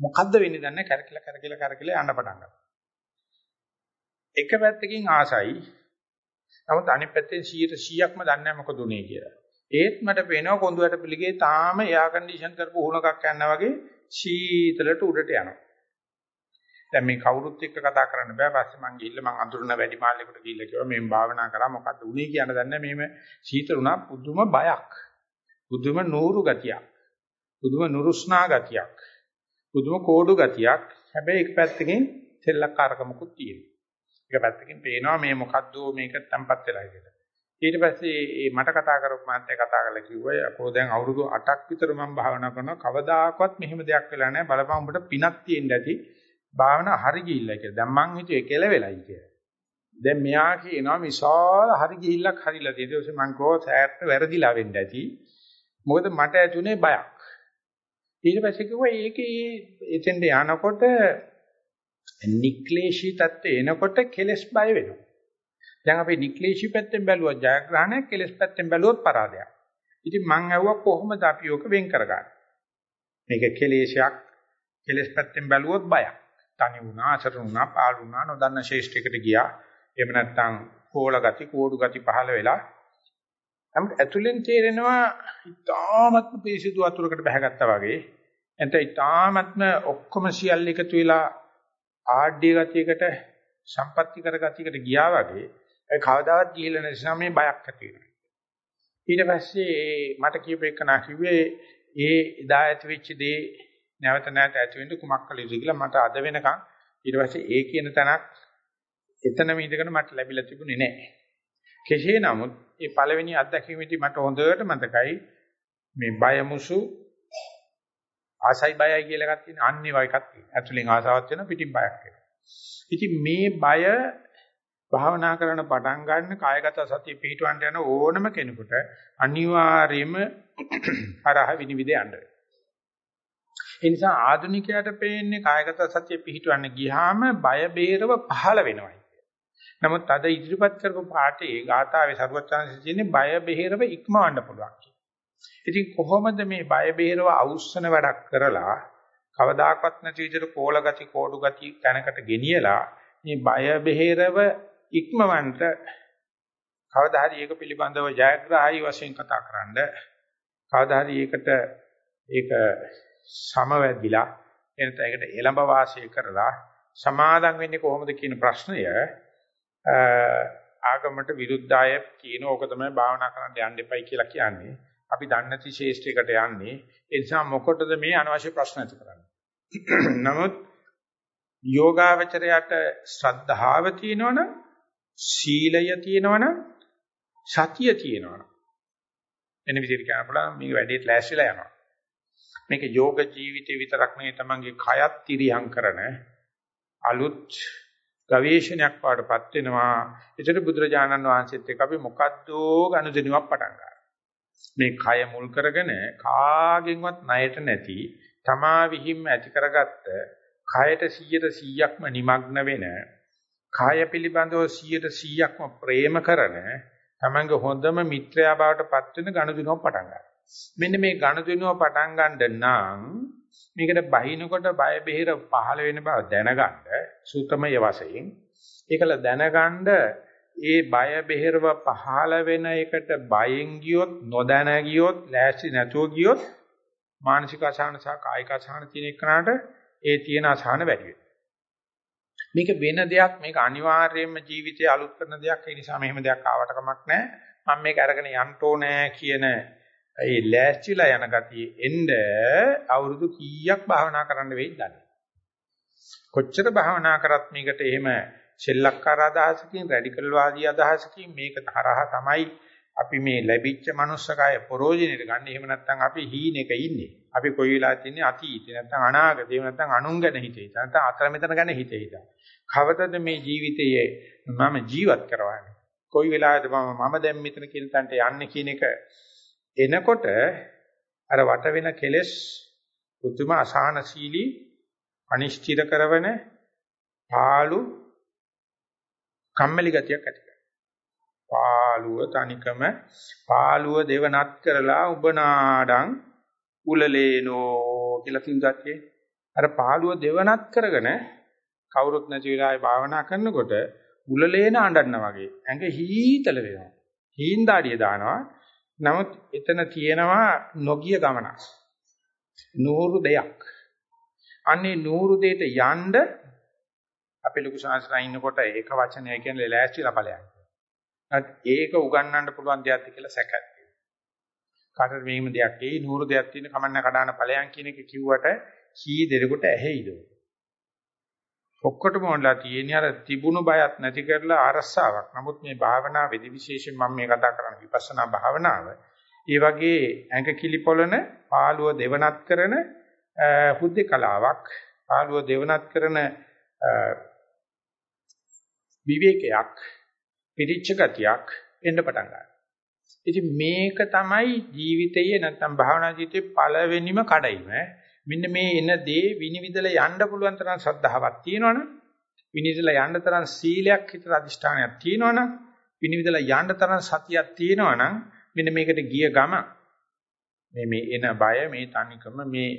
මොකද්ද වෙන්නේ දන්නේ කැරකිලා කැරකිලා කැරකිලා යන්න පටන් ගත්තා. එක පැත්තකින් ආසයි. නමුත් අනිත් පැත්තෙන් 100%ක්ම දන්නේ නැහැ මොකද උනේ කියලා. ඒත් මට පේනවා කොඳුයට පිළිගේ තාම එයා කන්ඩිෂන් කරපු උහුණකක් යනවා වගේ සීතලට උඩට යනවා. දැන් මේ කවුරුත් එක්ක කතා කරන්න බෑ. පස්සේ මං ගිහිල්ලා මං අඳුරන වැඩි මාළෙකුට ගිහිල්ලා කිව්වා මේ භාවනා කරා මොකද්ද උනේ කියන දන්නේ මේම සීතල උනා පුදුම බයක්. පුදුම නూరు ගතියක්. පුදුම නුරුස්නා ගතියක්. පුදුම කෝඩු ගතියක්. හැබැයි එක පැත්තකින් සෙල්ලක්කාරකමකුත් තියෙනවා. එක පැත්තකින් පේනවා මේ මොකද්ද මේක තැම්පත් වෙලා කියලා. ඊට පස්සේ මට කතා කරපු මාත්‍ය කතා කරලා කිව්වා අපෝ දැන් අවුරුදු 8ක් විතර මම භාවනා කරනවා කවදාකවත් මෙහෙම දෙයක් වෙලා නැහැ බලපන් උඹට පිනක් තියෙන්න ඇති භාවනා හරි ගිහිල්ලා කියලා. දැන් මං හිතුවේ කෙලවෙලයි කියලා. දැන් මෙයා කියනවා විශාල හරි ගිහිල්ලක් හරිලා තියෙනවා. ඊට පස්සේ මං කෝ සෑහට වැරදිලා වෙන්න ඇති. මොකද මට ඇතුනේ බයක්. ඊට පස්සේ කිව්වා ඒකේ එතෙන්ට යනකොට නික්ලේශී தත්ත්වය එනකොට කෙලස් බය වෙනවා. දැන් අපි නික්ලේශී පැත්තෙන් බැලුවොත් ජයග්‍රහණයක් කෙලස් පැත්තෙන් බැලුවොත් පරාදයක්. ඉතින් මං ඇහුවා කොහොමද අපි ඔක වෙන් කරගන්නේ? මේක කෙලේශයක් කෙලස් පැත්තෙන් බැලුවොත් බයක්. තනි වුණා, අසරණ වුණා, පාළු වුණා, නොදන්න ශේෂ්ඨයකට ගියා. එහෙම නැත්නම් කෝල ගති, කෝඩු ගති පහළ වෙලා නමුත් ඇතුලෙන් තේරෙනවා ඉතාමත්ම පිරිසිදු වතුරකට බහගත්තා වගේ. එතන ඉතාමත්ම ඔක්කොම සියල්ල එකතු වෙලා ආඩ්‍ය ගතියකට සම්පත්‍ති කර ගතියකට ගියා වගේ ඒ කවදාවත් ගිහිල්ලා නැති නිසා මේ බයක් ඇති වෙනවා. ඊට පස්සේ මට කියපු එක නා කිව්වේ ඒ එදා ඇති වෙච්ච දේ නැවත නැවත ඇති වෙන්න කුමක් කළ යුතුද කියලා මට අද වෙනකන් ඊට පස්සේ ඒ කියන තැනක් එතනම ඉඳගෙන මට ලැබිලා තිබුණේ නැහැ. කෙසේ නමුත් මේ පළවෙනි අත්දැකීමේදී මට හොඳට මතකයි මේ බයමුසු ආසයි බයයි කියලා එකක් තියෙන අන්නේ වගේ එකක් තියෙනවා. ඇතුලෙන් ආසාවක් වෙන පිටින් බයක් වෙනවා. ඉතින් මේ බය භාවනා කරන පටන් ගන්න කායගත සතිය පිහිටවන්න යන ඕනම කෙනෙකුට අනිවාර්යයෙන්ම [clears throat] හරහ විනිවිද යන්න වෙනවා. ඒ නිසා ආධුනිකයාට පේන්නේ කායගත සතිය පිහිටවන්න ගියාම බය බේරව පහළ වෙනවා. නමුත් අද ඉදිරිපත් කරපු පාඩේ ගාථාවේ සරුවචාන්සේ කියන්නේ බය බෙහෙරව ඉක්මවන්න පුළුවන් කියලා. ඉතින් කොහොමද මේ බය බෙහෙරව අවුස්සන වැඩක් කරලා කවදාකවත් නැති විදිහට කෝල ගති කෝඩු ගති තැනකට ගෙනියලා මේ බය බෙහෙරව ඉක්මවන්ට කවදා හරි ඒක පිළිබඳව ජයග්‍රහයි වශයෙන් කතා කරන්න කවදා හරි ඒකට ඒක සමවැදිලා එනත ඒකට එළඹ වාසය කරලා සමාදම් වෙන්නේ කොහොමද කියන ප්‍රශ්නය ආගමට විරුද්ධ අය කියන ඕක තමයි භාවනා කරන්න යන්න එපයි කියලා කියන්නේ. අපි දන්නේ නැති ශේෂ්ත්‍රයකට යන්නේ. ඒ නිසා මොකටද මේ අනවශ්‍ය ප්‍රශ්න ඇති කරන්නේ? [clears throat] නමුත් යෝගාවචරයට ශ්‍රද්ධාව තියෙනවනම් සීලය තියෙනවනම් සතිය තියෙනවනම් එන විදිහට කියන්න පුළුවන් මේක වැඩේට ලෑස්තිලා යනවා. මේක යෝග ජීවිතේ විතරක් නෙවෙයි තමන්ගේ කයත් තිරියම් කරන අලුත් ගවේෂණයක් පාඩපත් වෙනවා. ඒතර බුදුරජාණන් වහන්සේත් එක්ක අපි මොකද්ද ගනුදෙනුවක් පටන් ගන්නවා. මේ කය මුල් කරගෙන කාගෙන්වත් ණයට නැති තමා විහිම් ඇති කරගත්ත කයට 100%ක්ම নিমগ্ন වෙන කාය පිළිබඳව 100%ක්ම ප්‍රේම කරන තමංග හොඳම මිත්‍රයා බවට පත් වෙන ගනුදෙනුවක් පටන් ගන්නවා. මෙන්න මේ ගනුදෙනුව පටන් ගන්න නම් මේකට බහිනකොට බය බෙහෙර පහළ වෙන බව දැනගන්න සූතමය වශයෙන්. ඒකල දැනගන්න ඒ බය බෙහෙරව පහළ වෙන එකට බයෙන් ගියොත් නොදැන ගියොත් ලෑස්ති නැතුව ගියොත් මානසික අසහන සහ කායික අසහන තියෙන එකනට ඒ තියෙන අසහන වැඩි මේක වෙන දෙයක් මේක අනිවාර්යයෙන්ම ජීවිතය අලුත් කරන දෙයක්. ඒ නිසා මෙහෙම දෙයක් ආවට කමක් නැහැ. මම මේක අරගෙන යන්න ඕනේ කියන ඒ ලෑස්තිලා යන ගතිය එන්න අවුරුදු කීයක් භාවනා කරන්න වෙයිද දන්නේ. කොච්චර භාවනා කරත් මේකට එහෙම සෙල්ලක්කාර අදහසකින් රැඩිකල් වාදී අදහසකින් මේක තරහ තමයි අපි මේ ලැබිච්ච manussකය ප්‍රෝජනෙට ගන්න. එහෙම නැත්නම් අපි හීනෙක ඉන්නේ. අපි කොයි වෙලාවෙත් ඉන්නේ අතීතේ නැත්නම් අනාගතේ එහෙම නැත්නම් අනුන් ගැන හිතේ. නැත්නම් අතර මෙතන ගැන හිතේ හිතා. කවදද මේ ජීවිතයේ මම ජීවත් කරවන්නේ? කොයි වෙලාවෙද මම මම දැන් මෙතන කියන තැනට යන්නේ කියන එක එනකොට අර වට වෙන කෙලෙස් පුදුම අසහනශීලී අනිශ්චිත කරවන පාළු කම්මැලි ගතියක් ඇති කරනවා. පාළුව තනිකම පාළුව දෙවනත් කරලා උඹ නාඩං උලලේනෝ කියලා තින්දත් අර පාළුව දෙවනත් කරගෙන කවුරුත් නැති වෙලාවේ භාවනා කරනකොට උලලේන අඬන්න වගේ ඇඟ හීතල වෙනවා. හීන්දාඩිය දානවා. නමුත් එතන තියෙනවා නොගිය ගමනක්. නూరు දෙයක්. අන්නේ නూరు දෙයට යන්න අපි ලොකු සංස්කෘතිය ඉන්නකොට ඒක වචනය කියන්නේ ලෑස්තිලා ඵලයක්. ඒක උගන්වන්න පුළුවන් දෙයක්ද කියලා සැකයි. කාටද මේම දෙයක් ඒ නూరు දෙයක් තියෙන කමන්න කඩාන ඵලයන් කියන එක කිව්වට කී දෙරෙකුට ඇහෙයිද? ඔක්කොටම ඕනලා තියෙන්නේ අර තිබුණු බයත් නැති කරලා අරස්සාවක්. නමුත් මේ භාවනා විදි විශේෂයෙන් මම මේ කතා කරන විපස්සනා භාවනාව. ඒ වගේ ඇඟ කිලිපොළන පාළුව දෙවනත් කරන හුද්දේ කලාවක්. පාළුව දෙවනත් කරන විවේකයක් පිටිච්ච ගතියක් එන්න පටන් ගන්නවා. ඉතින් මේක තමයි ජීවිතයේ නැත්තම් භාවනා ජීවිතයේ පළවෙනිම කඩයිම. මෙන්න මේ එන දේ විනිවිදලා යන්න පුළුවන් තරම් ශ්‍රද්ධාවක් තියෙනවනම් විනිවිදලා යන්න තරම් සීලයක් හිතට අදිෂ්ඨානයක් තියෙනවනම් විනිවිදලා යන්න තරම් සතියක් තියෙනවනම් මෙන්න මේකට ගිය ගම මේ මේ එන බය මේ තනිකම මේ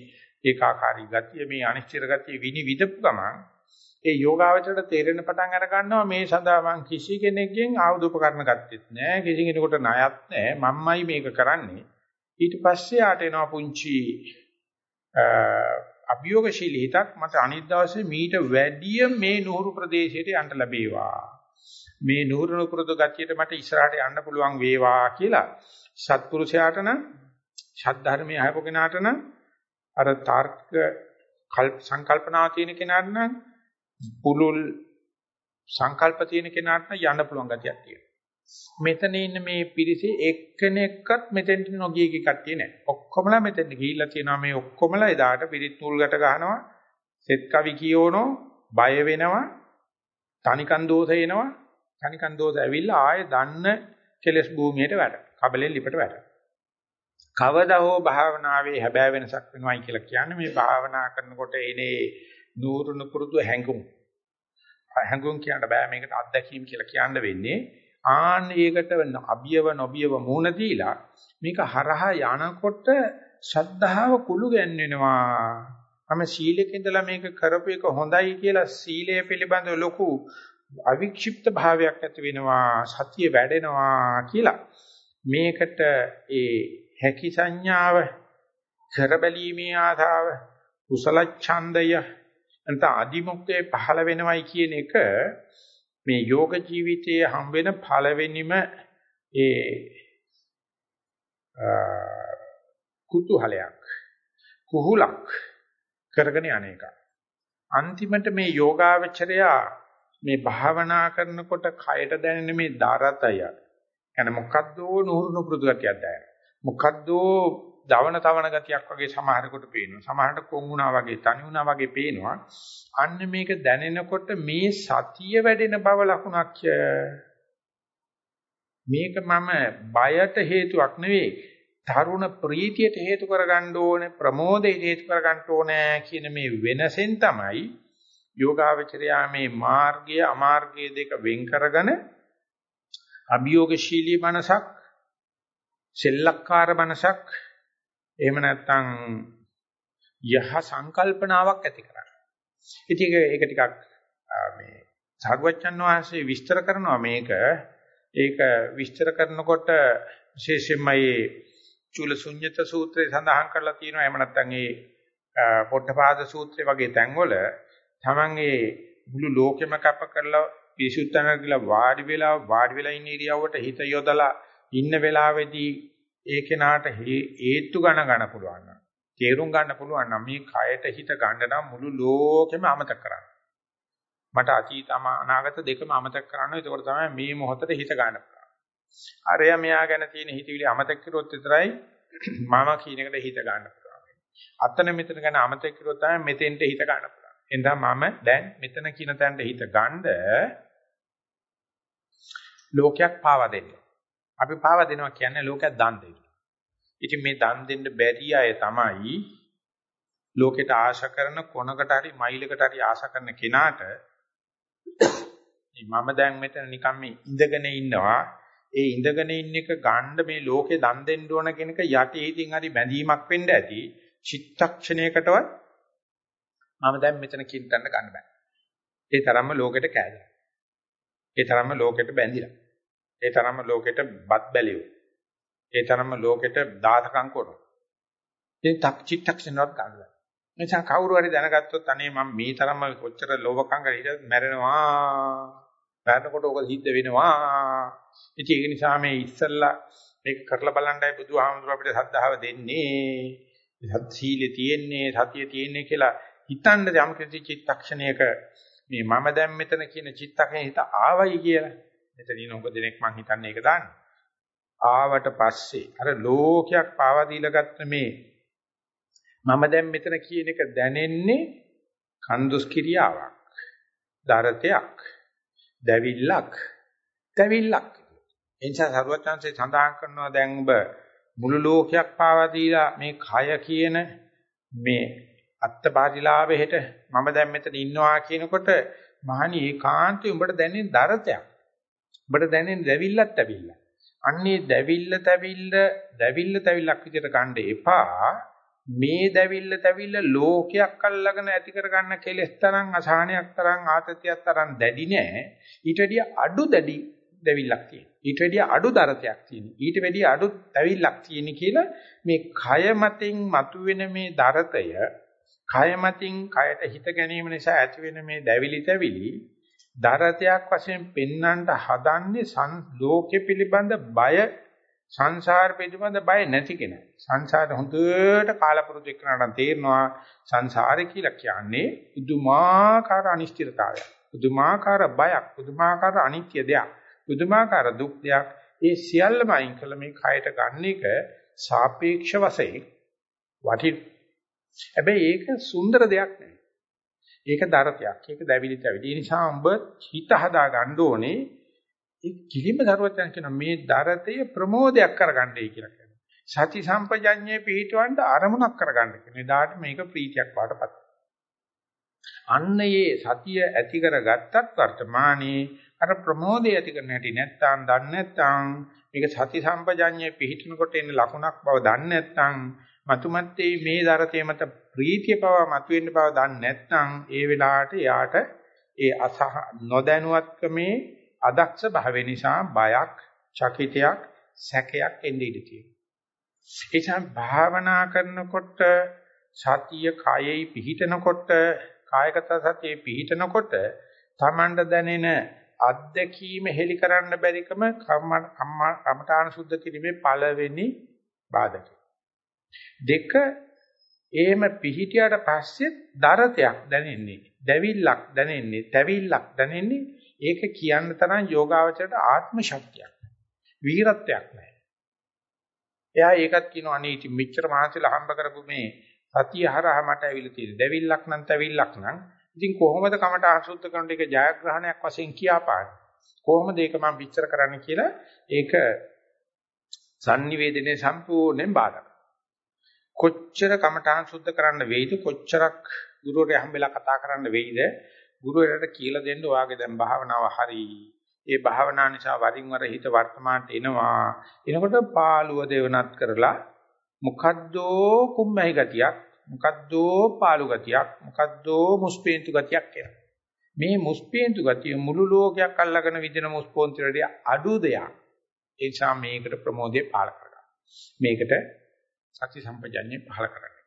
ඒකාකාරී ගතිය මේ අනිශ්චිත ගතිය විනිවිදපු ගමන් ඒ යෝගාවචරයට තේරෙන පටන් අර ගන්නවා මේ සඳහා මං කිසි කෙනෙක්ගෙන් ආයුධ උපකරණ ගත්තෙත් නෑ කිසි කෙනෙකුට ණයත් නෑ මම්මයි මේක කරන්නේ. ඊට පස්සේ ආට එනවා පුංචි අභියෝගශීලී හිතක් මට අනිත් දවසේ මීට වැඩිය මේ නුහුරු ප්‍රදේශයට යන්න ලැබේවා මේ නුහුරු නුපුරුදු ගතියට මට ඉස්සරහට යන්න පුළුවන් වේවා කියලා සත්පුරුෂයාට නම් ශාද්ධර්මයේ ආයපු කෙනාට නම් අර තාර්ක සංකල්පනාව තියෙන කෙනාට නම් පුලුල් සංකල්ප තියෙන කෙනාට යන්න පුළුවන් ගතියක් තියෙනවා. මෙතන ඉන්න මේ පිරිසේ එක්කෙනෙක්වත් මෙතෙන්ට නොගිය කී කට්ටිය නෑ. ඔක්කොමලා මෙතෙන්ට ගිහිල්ලා තියෙනවා මේ ඔක්කොමලා එදාට පිරිත් නූල්කට ගහනවා, සෙත් කවි කියවනවා, බය වෙනවා, තනිකන් දෝෂ එනවා. තනිකන් දෝෂ ඇවිල්ලා ආයෙ දන්න කෙලස් භූමියට වැඩ. කබලෙන් ලිපට වැඩ. කවදා හෝ භාවනාවේ හැබෑ වෙනසක් වෙනවයි කියලා කියන්නේ මේ භාවනා කරනකොට එනේ නూరుණු පුරුදු හැඟුම් හැඟුම් කියන්න බෑ මේකට අත්දැකීම් කියලා කියන්න වෙන්නේ ආන්න ඒකට අභියව නොබියව මූණ දීලා මේක හරහා යනකොට ශද්ධාව කුළු ගැන්වෙනවා. මම සීලෙක ඉඳලා මේක කරපු එක හොඳයි කියලා සීලය පිළිබඳව ලොකු අවික්ෂිප්ත භාවයක් ඇති වෙනවා සතිය වැඩෙනවා කියලා. මේකට ඒ හැකි සංඥාව කරබැලීමේ ආධාව කුසල ඡන්දය නැත්නම් අදිමුක්තේ පහළ වෙනවයි කියන එක මේ යෝග ජීවිතයේ හම් වෙන පළවෙනිම ඒ කුතුහලයක් කුහුලක් කරගෙන යන්නේක අන්තිමට මේ යෝගාවචරය මේ භාවනා කරනකොට කයට දැනෙන මේ දරතය يعني මොකද්ද නුහුරු නුපුරුදු ගතියක් දැනෙන මොකද්ද දවන තවන ගතියක් වගේ සමහරකට පේනවා. සමහරට කොන් වුණා වගේ, තනි වුණා වගේ පේනවා. අන්න මේක දැනෙනකොට මේ සතිය වැඩෙන බව ලකුණක් මේක මම බයට හේතුවක් නෙවෙයි. තරුණ ප්‍රීතියට හේතු කරගන්න ඕනේ, ප්‍රමෝදයට හේතු කරගන්න ඕනේ කියන මේ වෙනසෙන් තමයි යෝගාවචරයා මේ මාර්ගය අමාර්ගය දෙක වෙන් කරගෙන අභියෝගශීලී මනසක් සෙල්ලක්කාර මනසක් එහෙම නැත්නම් යහ සංකල්පනාවක් ඇති කරගන්න. ඉතින් ඒක ටිකක් මේ සාගවච්ඡන් වහන්සේ විස්තර කරනවා මේක. ඒක විස්තර කරනකොට විශේෂයෙන්ම මේ චූලසුඤ්ඤත සූත්‍රය සඳහන් කරලා තියෙනවා. එහෙම නැත්නම් ඒ පොට්ටපාද සූත්‍රය වගේ තැන්වල තමන් ඒ මුළු ලෝකෙම කැප කරලා පිසුත්තන කියලා වාඩි වෙලා වාඩි වෙලා ඉන්න ඉරියව්වට හිත යොදලා ඉන්න වෙලාවේදී ඒ කෙනාට හේතු ගණ ගන්න පුළුවන් නම් තේරුම් ගන්න පුළුවන් නම් මේ කයට හිත ගන්න නම් මුළු ලෝකෙම අමතක කරන්න. මට අතීත අනාගත දෙකම අමතක කරන්න. ඒකෝර තමයි මේ මොහොතේ හිත ගන්න පුළුවන්. අරය මෙයා ගැන තියෙන හිතවිලි අමතක කරොත් විතරයි [clears throat] මම කියන එකට හිත ගන්න පුළුවන්. අතන මෙතන ගැන අමතක කරොත් තමයි මෙතෙන්ට හිත ගන්න පුළුවන්. එඳා මම දැන් මෙතන කියන තැනට හිත ගන්න ලෝකයක් පාවා දෙන්න. අපි පාවා දෙනවා කියන්නේ ලෝකයක් දන් දෙන්න. ඉතින් මේ දන් දෙන්න බැරි අය තමයි ලෝකෙට ආශා කරන කොනකට හරි මයිලකට හරි ආශා කරන කෙනාට මම දැන් මෙතන නිකන් මේ ඉඳගෙන ඉන්නවා. ඒ ඉඳගෙන ඉන්න එක ගන්න මේ ලෝකේ දන් දෙන්න ඕන කියන එක යටිහිතින් හරි බැඳීමක් වෙන්න ඇති චිත්තක්ෂණයකටවත් මම දැන් මෙතන කින්තන්න ගන්න බෑ. ඒ තරම්ම ලෝකෙට කෑදලා ඒ තරම්ම ලෝකෙට බැඳිලා. ඒ තරම්ම ලෝකෙට බත් බැලියෝ ඒ තරම්ම ලෝකෙට දාතකම් කරනවා ඒ තක් චිත්තක්ෂණවත් ගන්න බෑ නිසා කවුරු හරි දැනගත්තොත් අනේ මම මේ තරම්ම කොච්චර ලෝභකම් කරලා හිටියද මැරෙනවා. මැරෙනකොට ඕක සිද්ධ වෙනවා. ඉතින් ඒක නිසා මේ ඉස්සල්ලා මේක කරලා බලන්නයි බුදුහාමුදුර අපිට සද්ධාව දෙන්නේ. සත් සීලේ තියෙන්නේ, සතිය තියෙන්නේ කියලා හිතන්න යම් කිසි චිත්තක්ෂණයක මේ මම දැන් මෙතන කියන චිත්තක්ෂණය හිත ආවයි කියලා. මෙතන ඉන්න උඹ දෙනෙක් මං හිතන්නේ ඒක දාන්න. ආවට පස්සේ අර ලෝකයක් පාවා දීලා ගත්ත මේ මම දැන් මෙතන කියන එක දැනෙන්නේ කන්දුස් කිරියාවක්. දරතයක්. දැවිල්ලක්. දැවිල්ලක්. එනිසා සරුවචාන්සේ සඳහන් කරනවා දැන් ඔබ මුළු ලෝකයක් පාවා දීලා මේ කය කියන මේ අත්පාදිලාවෙහෙට මම දැන් මෙතන ඉන්නවා කියනකොට මහණි ඒකාන්තයෙන් උඹට දැනෙන දරතයක්. උඹට දැනෙන දැවිල්ලක් තැවිල්ල. අන්නේ දැවිල්ල තැවිල්ල දැවිල්ල තැවිල්ලක් විදිහට ගන්න එපා. මේ දැවිල්ල තැවිල්ල ලෝකයක් අල්ලගෙන ඇති කරගන්න කෙලෙස් තරම් අසහනයක් තරම් ආතතියක් තරම් දැඩි නෑ ඊට වැඩිය අඩු දැඩි දැවිල්ලක් තියෙන ඊට වැඩිය අඩු දරතයක් තියෙන ඊට වැඩිය අඩු දැවිල්ලක් තියෙන කියලා මේ කය මතින් මතුවෙන මේ දරතය කය මතින් කයට හිත ගැනීම නිසා ඇති වෙන මේ දැවිලි තැවිලි දරතයක් වශයෙන් පෙන්වන්නට හදන්නේ ලෝකෙ පිළිබඳ බය සංසාර පිළිබඳ බය නැති කෙනා. සංසාර හොඳට කාලපුරුදු එක්කනට තේරෙනවා සංසාරය කියලා කියන්නේ පුදුමාකාර අනිශ්චිතතාවයක්. පුදුමාකාර බයක්, පුදුමාකාර අනිත්‍ය දෙයක්, පුදුමාකාර දුක් දෙයක්. ඒ සියල්ලම අයින් කළ මේ කයට ගන්න එක සාපේක්ෂ වශයෙන් වටි. හැබැයි ඒක සුන්දර දෙයක් නෙවෙයි. ඒක දරතයක්. ඒක දැවිලි තැවිලි. ඒ නිසා උඹ හිත හදා ගන්න ඕනේ ඒ කිලිම දරුවචන් කියන මේ දරතය ප්‍රමෝදයක් කරගන්නයි කියලා කියනවා. සති සම්පජඤ්ඤේ පිහිටවන්න අරමුණක් කරගන්න කියන. එදාට මේක ප්‍රීතියක් වාටපත්. අන්න ඒ සතිය ඇති කරගත්තත් වර්තමානයේ අර ප්‍රමෝදය ඇති කරන්න හැටි නැත්තම් දන්නේ නැත්තම් මේක සති සම්පජඤ්ඤේ පිහිටනකොට එන ලකුණක් බව දන්නේ නැත්තම් මතුමැත්තේ මේ දරතේ මත ප්‍රීතිය බව මතුවෙන්න බව දන්නේ නැත්තම් ඒ වෙලාවට යාට ඒ අසහ නොදැනුවත්කමේ අදක්ෂ භාවය නිසා බයක්, චකිතයක්, සැකයක් එන්නේ ඉඳී තියෙනවා. ඒ නිසා භාවනා කරනකොට සතිය කායෙහි පිහිටනකොට කායගත සතියේ පිහිටනකොට තමන්ට දැනෙන අත්දැකීම හෙලි කරන්න බැරිකම කම්මඨාන සුද්ධ කිරීමේ පළවෙනි බාධකය. දෙක එහෙම පිහිටියට පස්සේ දරතයක් දැනෙන්නේ, දැවිල්ලක් දැනෙන්නේ, තැවිල්ලක් දැනෙන්නේ. ඒක කියන්න තරම් යෝගාවචරයට ආත්ම ශක්තියක් වීරත්වයක් නැහැ. එයා ඒකත් කියනවා අනේ ඉතින් මෙච්චර මහන්සිලා හම්බ කරපු මේ සතිය හරහා මට ඇවිල්ලා තියෙන දෙවිල්ලක් නම් තැවිල්ලක් නම් ඉතින් කොහොමද කමට අසුද්ධ කරන එක ජයග්‍රහණයක් වශයෙන් කියාපාන්නේ කොහොමද ඒක මම විස්තර කරන්න කියලා ඒක sannivedanaye සම්පූර්ණයෙන් බාධා කොච්චර කමඨාන් සුද්ධ කරන්න වෙයිද කොච්චරක් ගුරුවරයා හම්බෙලා කතා කරන්න වෙයිද ගුරුවරයාට කියලා දෙන්න ඔයාගේ දැන් භාවනාව හරි. ඒ භාවනාව නිසා වරින් වර හිත වර්තමානට එනවා. එනකොට පාළුව දෙවනත් කරලා මොකද්දෝ කුම්මැහි ගතියක්, මොකද්දෝ පාළු ගතියක්, මොකද්දෝ මුස්පේන්තු ගතියක් එනවා. මේ මුස්පේන්තු ගතිය මුළු ලෝකයක් අල්ලගෙන විදින මුස්පෝන්තිරදී අඩු දෙයක්. ඒ නිසා මේකට ප්‍රමෝදය පාල කරගන්න. මේකට සති සම්පජඤ්ඤය පහල කරගන්න.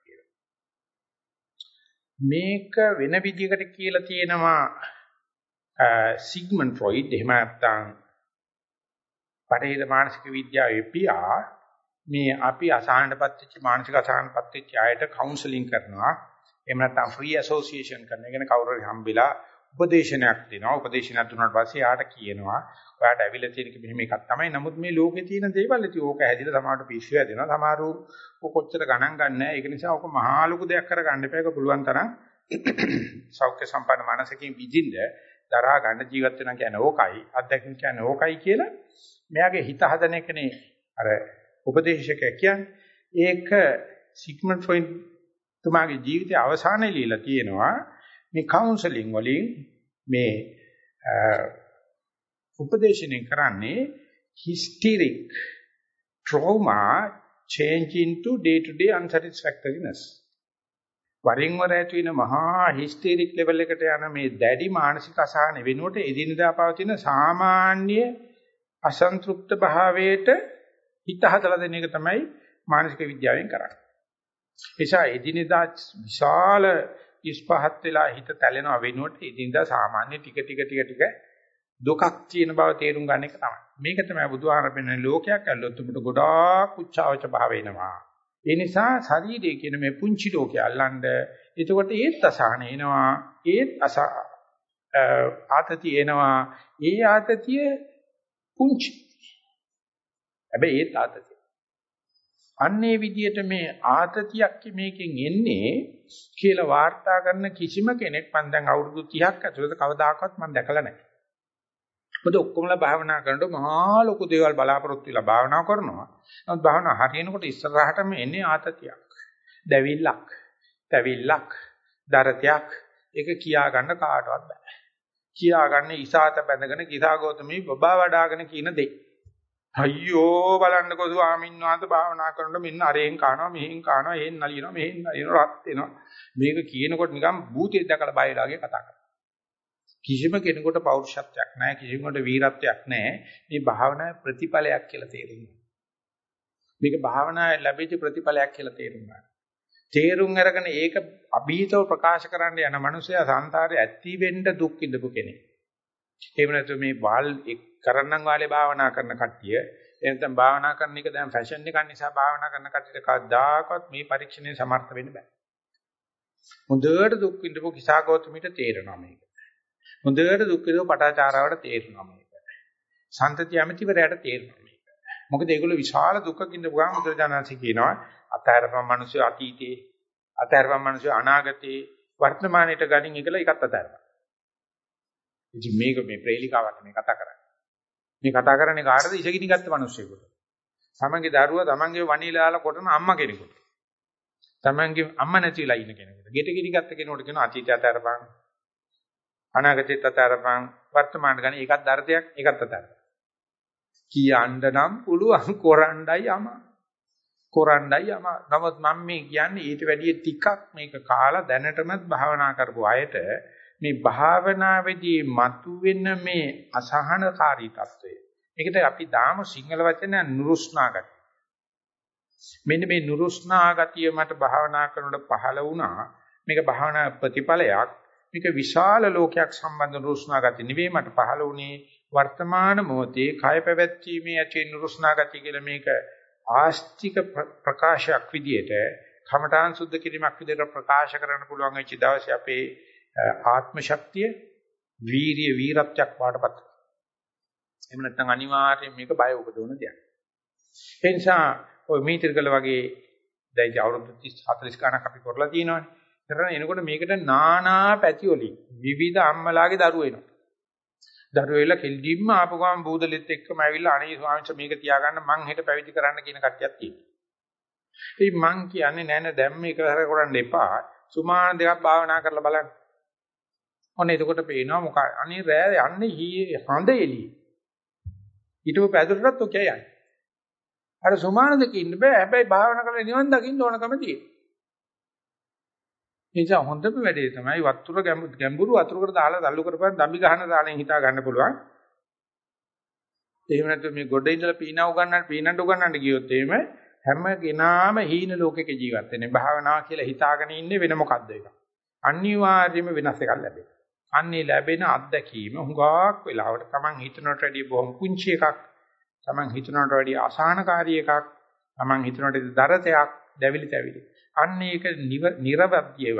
මේක වෙන විදිහකට කියලා තියෙනවා සිග්මන්ඩ් ෆ්‍රොයිඩ් එහෙම නැත්නම් පරිහිත මානසික විද්‍යාවේ පියා මේ අපි අසහනටපත් වෙච්ච මානසික අසහනටපත් වෙච්ච අයට කවුන්සලින් කරනවා එහෙම නැත්නම් ෆ්‍රී ඇසෝසියේෂන් කරන එක කවුරු හරි හම්බෙලා උපදේශනයක් දෙනවා. උපදේශනයක් දුන්නාට පස්සේ යාට කියනවා ඔයාට ඇවිල්ලා තියෙනක මෙහෙම එකක් තමයි. නමුත් මේ ලෝකේ තියෙන දේවල් ඉතින් ඕක හැදිලා සමහරට පිස්සු හැදෙනවා. සමහරු කොච්චර ගණන් ගන්නෑ. ඒක නිසා ඕක මහා ලොකු දෙයක් කරගන්න එපා. ඒක පුළුවන් තරම් [clears throat] සෞඛ්‍ය සම්පන්න මනසකින් විඳින්න දරා ගන්න ජීවත් වෙනවා කියන්නේ ඕකයි. අත්දැකීම් කියන්නේ ඕකයි කියලා මෙයාගේ හිත හදන එකනේ. අර උපදේශකයා කියන්නේ. ඒක සිග්මන්ඩ් ෆ්‍රොයිඩ් තුමාගේ ජීවිතයේ අවසානයේ ලියලා තියෙනවා. මේ කවුන්සලින් වලින් මේ උපදේශනය කරන්නේ hysteric trauma change into day to day unsatisfactoriness වරින් වර ඇති වෙන මහා හිස්ටරික් ලෙවල් එකට යන මේ දැඩි මානසික අසහන වෙනුවට එදිනදා පවතින සාමාන්‍ය අසන්තෘප්ත භාවයට හිත හදලා දෙන එක තමයි මානසික විද්‍යාවෙන් කරන්නේ. එසා එදිනදා විශාල ඉස්පහත් වෙලා හිත තැලෙනව වෙනුවට එදිනදා සාමාන්‍ය ටික ටික ටික ටික දුකක් තියෙන බව තේරුම් ගන්න එක තමයි. මේක තමයි බුදුහාර පෙන්වන ලෝකයක් ඇල්ලුවොත් උඹට ගොඩාක් උච්චාවච භාව එනවා. ඒ නිසා ශරීරය කියන මේ පුංචි ලෝකය අල්ලන්න එතකොට ඒත් අසහන එනවා ඒත් අස ආතතිය එනවා ඒ ආතතිය පුංචි හැබැයි ඒත් ආතතිය අන්නේ විදියට මේ ආතතියක් මේකෙන් එන්නේ කියලා වාර්තා කරන කිසිම කෙනෙක් මම දැන් අවුරුදු 30ක් ඇතුළත කවදාකවත් මම දැකලා නැහැ මොකද ඔක්කොමලා භාවනා කරනකොට මහා ලොකු දේවල් බලාපොරොත්තු වෙලා භාවනා කරනවා. නමුත් භාවනා හරියනකොට ඉස්සරහටම එන්නේ ආතතියක්. දැවිල්ලක්, තැවිල්ලක්, දරතයක්. ඒක කියා ගන්න කාටවත් බෑ. කියා ගන්න ඉසాత බැඳගෙන කිසాగෞතමී බබා වඩාගෙන කියන දෙයි. අයියෝ බලන්නකෝ ස්වාමීන් වහන්සේ භාවනා කරනකොට මෙන්න අරෙන් කනවා මෙහෙන් කනවා එහෙන් නලියනවා මෙහෙන් නලියනවා රත් වෙනවා මේක කියනකොට නිකන් භූතයෙක් දැකලා බය වෙලාගේ කතා කරනවා කිසිම කෙනෙකුට පෞරුෂත්වයක් නැහැ කිසිමකට වීරත්වයක් නැහැ මේ භාවනාවේ ප්‍රතිඵලයක් කියලා තේරුම් මේක භාවනාවේ ලැබිච්ච ප්‍රතිඵලයක් කියලා තේරුම් ගන්න. තේරුම් අරගෙන ඒක අභීතව ප්‍රකාශ කරන්න යන මනුස්සයා සංසාරේ ඇති වෙන්න දුක් විඳපු කෙනෙක්. එහෙම නැත්නම් මේ වාල් කරන්නම් වාලේ භාවනා කරන කට්ටිය එනතම් භාවනා කරන එක දැන් ෆැෂන් එකක් නිසා භාවනා කරන කට්ටියට කවදාකවත් මේ පරීක්ෂණය සමර්ථ වෙන්න බෑ. හොඳට දුක් විඳපු කිසాగෞතමිට තේරෙනවා මේක. හොඳට දුක් විඳව පටාචාරාවට තේරෙනවා මේක. සන්තති ඇමතිවරයාට තේරෙනවා මේක. මොකද ඒගොල්ලෝ විශාල දුකකින් ඉඳපු ගමන් බුදුරජාණන්සේ කියනවා අතහැරපම් මිනිස්සු අතීතේ අතහැරපම් මිනිස්සු අනාගතේ වර්තමානයේට ගනින් එකලා එකත් අතහැරපම්. ඉතින් මේක මේ ප්‍රේලිකාවට මේ කතා කරන්නේ. මේ කතා කරන්නේ කාටද ඉසගිනි ගත්ත මිනිස්සුෙකුට. තමන්ගේ දරුවා තමන්ගේ වණීලාලා කොටන අම්මා කෙනෙකුට. තමන්ගේ අම්මා නැතිලා ඉන්න කෙනෙකුට. ගෙට ගිනි ගත්ත කෙනෙකුට කියන අතීතය අතහැරපම් අනාගතේත් අතාරපන් වර්තමාන ගණ ඒකත් දර්ථයක් ඒකත් අතාරපන් කියන්න නම් පුළුවන් කොරණ්ඩයි යම කොරණ්ඩයි යම නමුත් මම මේ කියන්නේ ඊට වැඩිය ටිකක් මේක කාලා දැනටමත් භාවනා කරපු අයට මේ භාවනාවේදී මතුවෙන මේ අසහනකාරී తত্ত্বය. මේකට අපි දාමු සිංහල වචන නුරුස්නාගති. මෙන්න මේ නුරුස්නාගතිය මට භාවනා කරනකොට පහළ වුණා. මේක භාවනා ප්‍රතිඵලයක්. මේක විශාල ලෝකයක් සම්බන්ධ නුරුස්නාගති නෙවෙයි මට පහළ වුණේ වර්තමාන මොහොතේ කය පැවැත්ීමේ ඇති නුරුස්නාගති කියලා මේක ආස්තික ප්‍රකාශයක් විදියට කමඨාන් සුද්ධ කිරීමක් විදිහට ප්‍රකාශ කරන්න පුළුවන් වෙච්ච දවසේ අපේ ආත්ම ශක්තිය වීරිය වීරත්වයක් වාටපත් එහෙම නැත්නම් අනිවාර්යයෙන් මේක බය උපදවන දෙයක්. ඒ නිසා ඔය මීටරකල වගේ දැන් අවුරුදු 30 40 ගණක් අපි කරලා තියෙනවානේ. කරන එනකොට මේකට නානා පැති වලින් විවිධ අම්මලාගේ දරුවෝ එනවා. දරුවෝ එලා කෙල්ඩින්ම ආපු ගමන් බූදලෙත් එක්කම ඇවිල්ලා අනේ ස්වාමීන් වහන්සේ මේක තියාගන්න මං හෙට පැවිදි කරන්න කියන කට්ටියක් තියෙනවා. ඉතින් මං කියන්නේ නෑ නෑ දැන් මේක හර කරන්න එපා. සුමාන දෙකක් භාවනා කරලා බලන්න. ඔන්න එතකොට පේනවා මොකක් අනේ රෑ යන්නේ හඳ එළිය. ඊටව පැදුරටත් ඔකේ යන්නේ. අර සුමාන දෙක ඉන්න බෑ. හැබැයි භාවනා කරලා නිවන් දකින්න ඕනකම තියෙනවා. ඒ නිසා හොඳම වැඩේ තමයි වතුර ගැඹුරු වතුරකට දාලා තල්ලු කරපුවාම දම්බි ගහන දාණයෙන් හිතා ගන්න පුළුවන්. එහෙම නැත්නම් මේ ගොඩ ඉඳලා පීනව ගන්නට පීනන්න උගන්නන්න ගියොත් එහෙම හැම කෙනාම හීන ලෝකයක ජීවත් වෙන්නේ. භාවනාව කියලා හිතාගෙන ඉන්නේ වෙන මොකද්ද ඒක. අනිවාර්යයෙන්ම වෙනස් එකක් ලැබෙනවා. අන්නේ ලැබෙන අත්දැකීම හුඟක් වෙලාවට Taman හිතනට වැඩිය බොහොම පුංචි එකක්. Taman හිතනට වැඩිය අසහනකාරී එකක්. Taman හිතනට දරතයක්, දැවිලි තැවිලි. අන්න ඒක නිර්වද්‍යව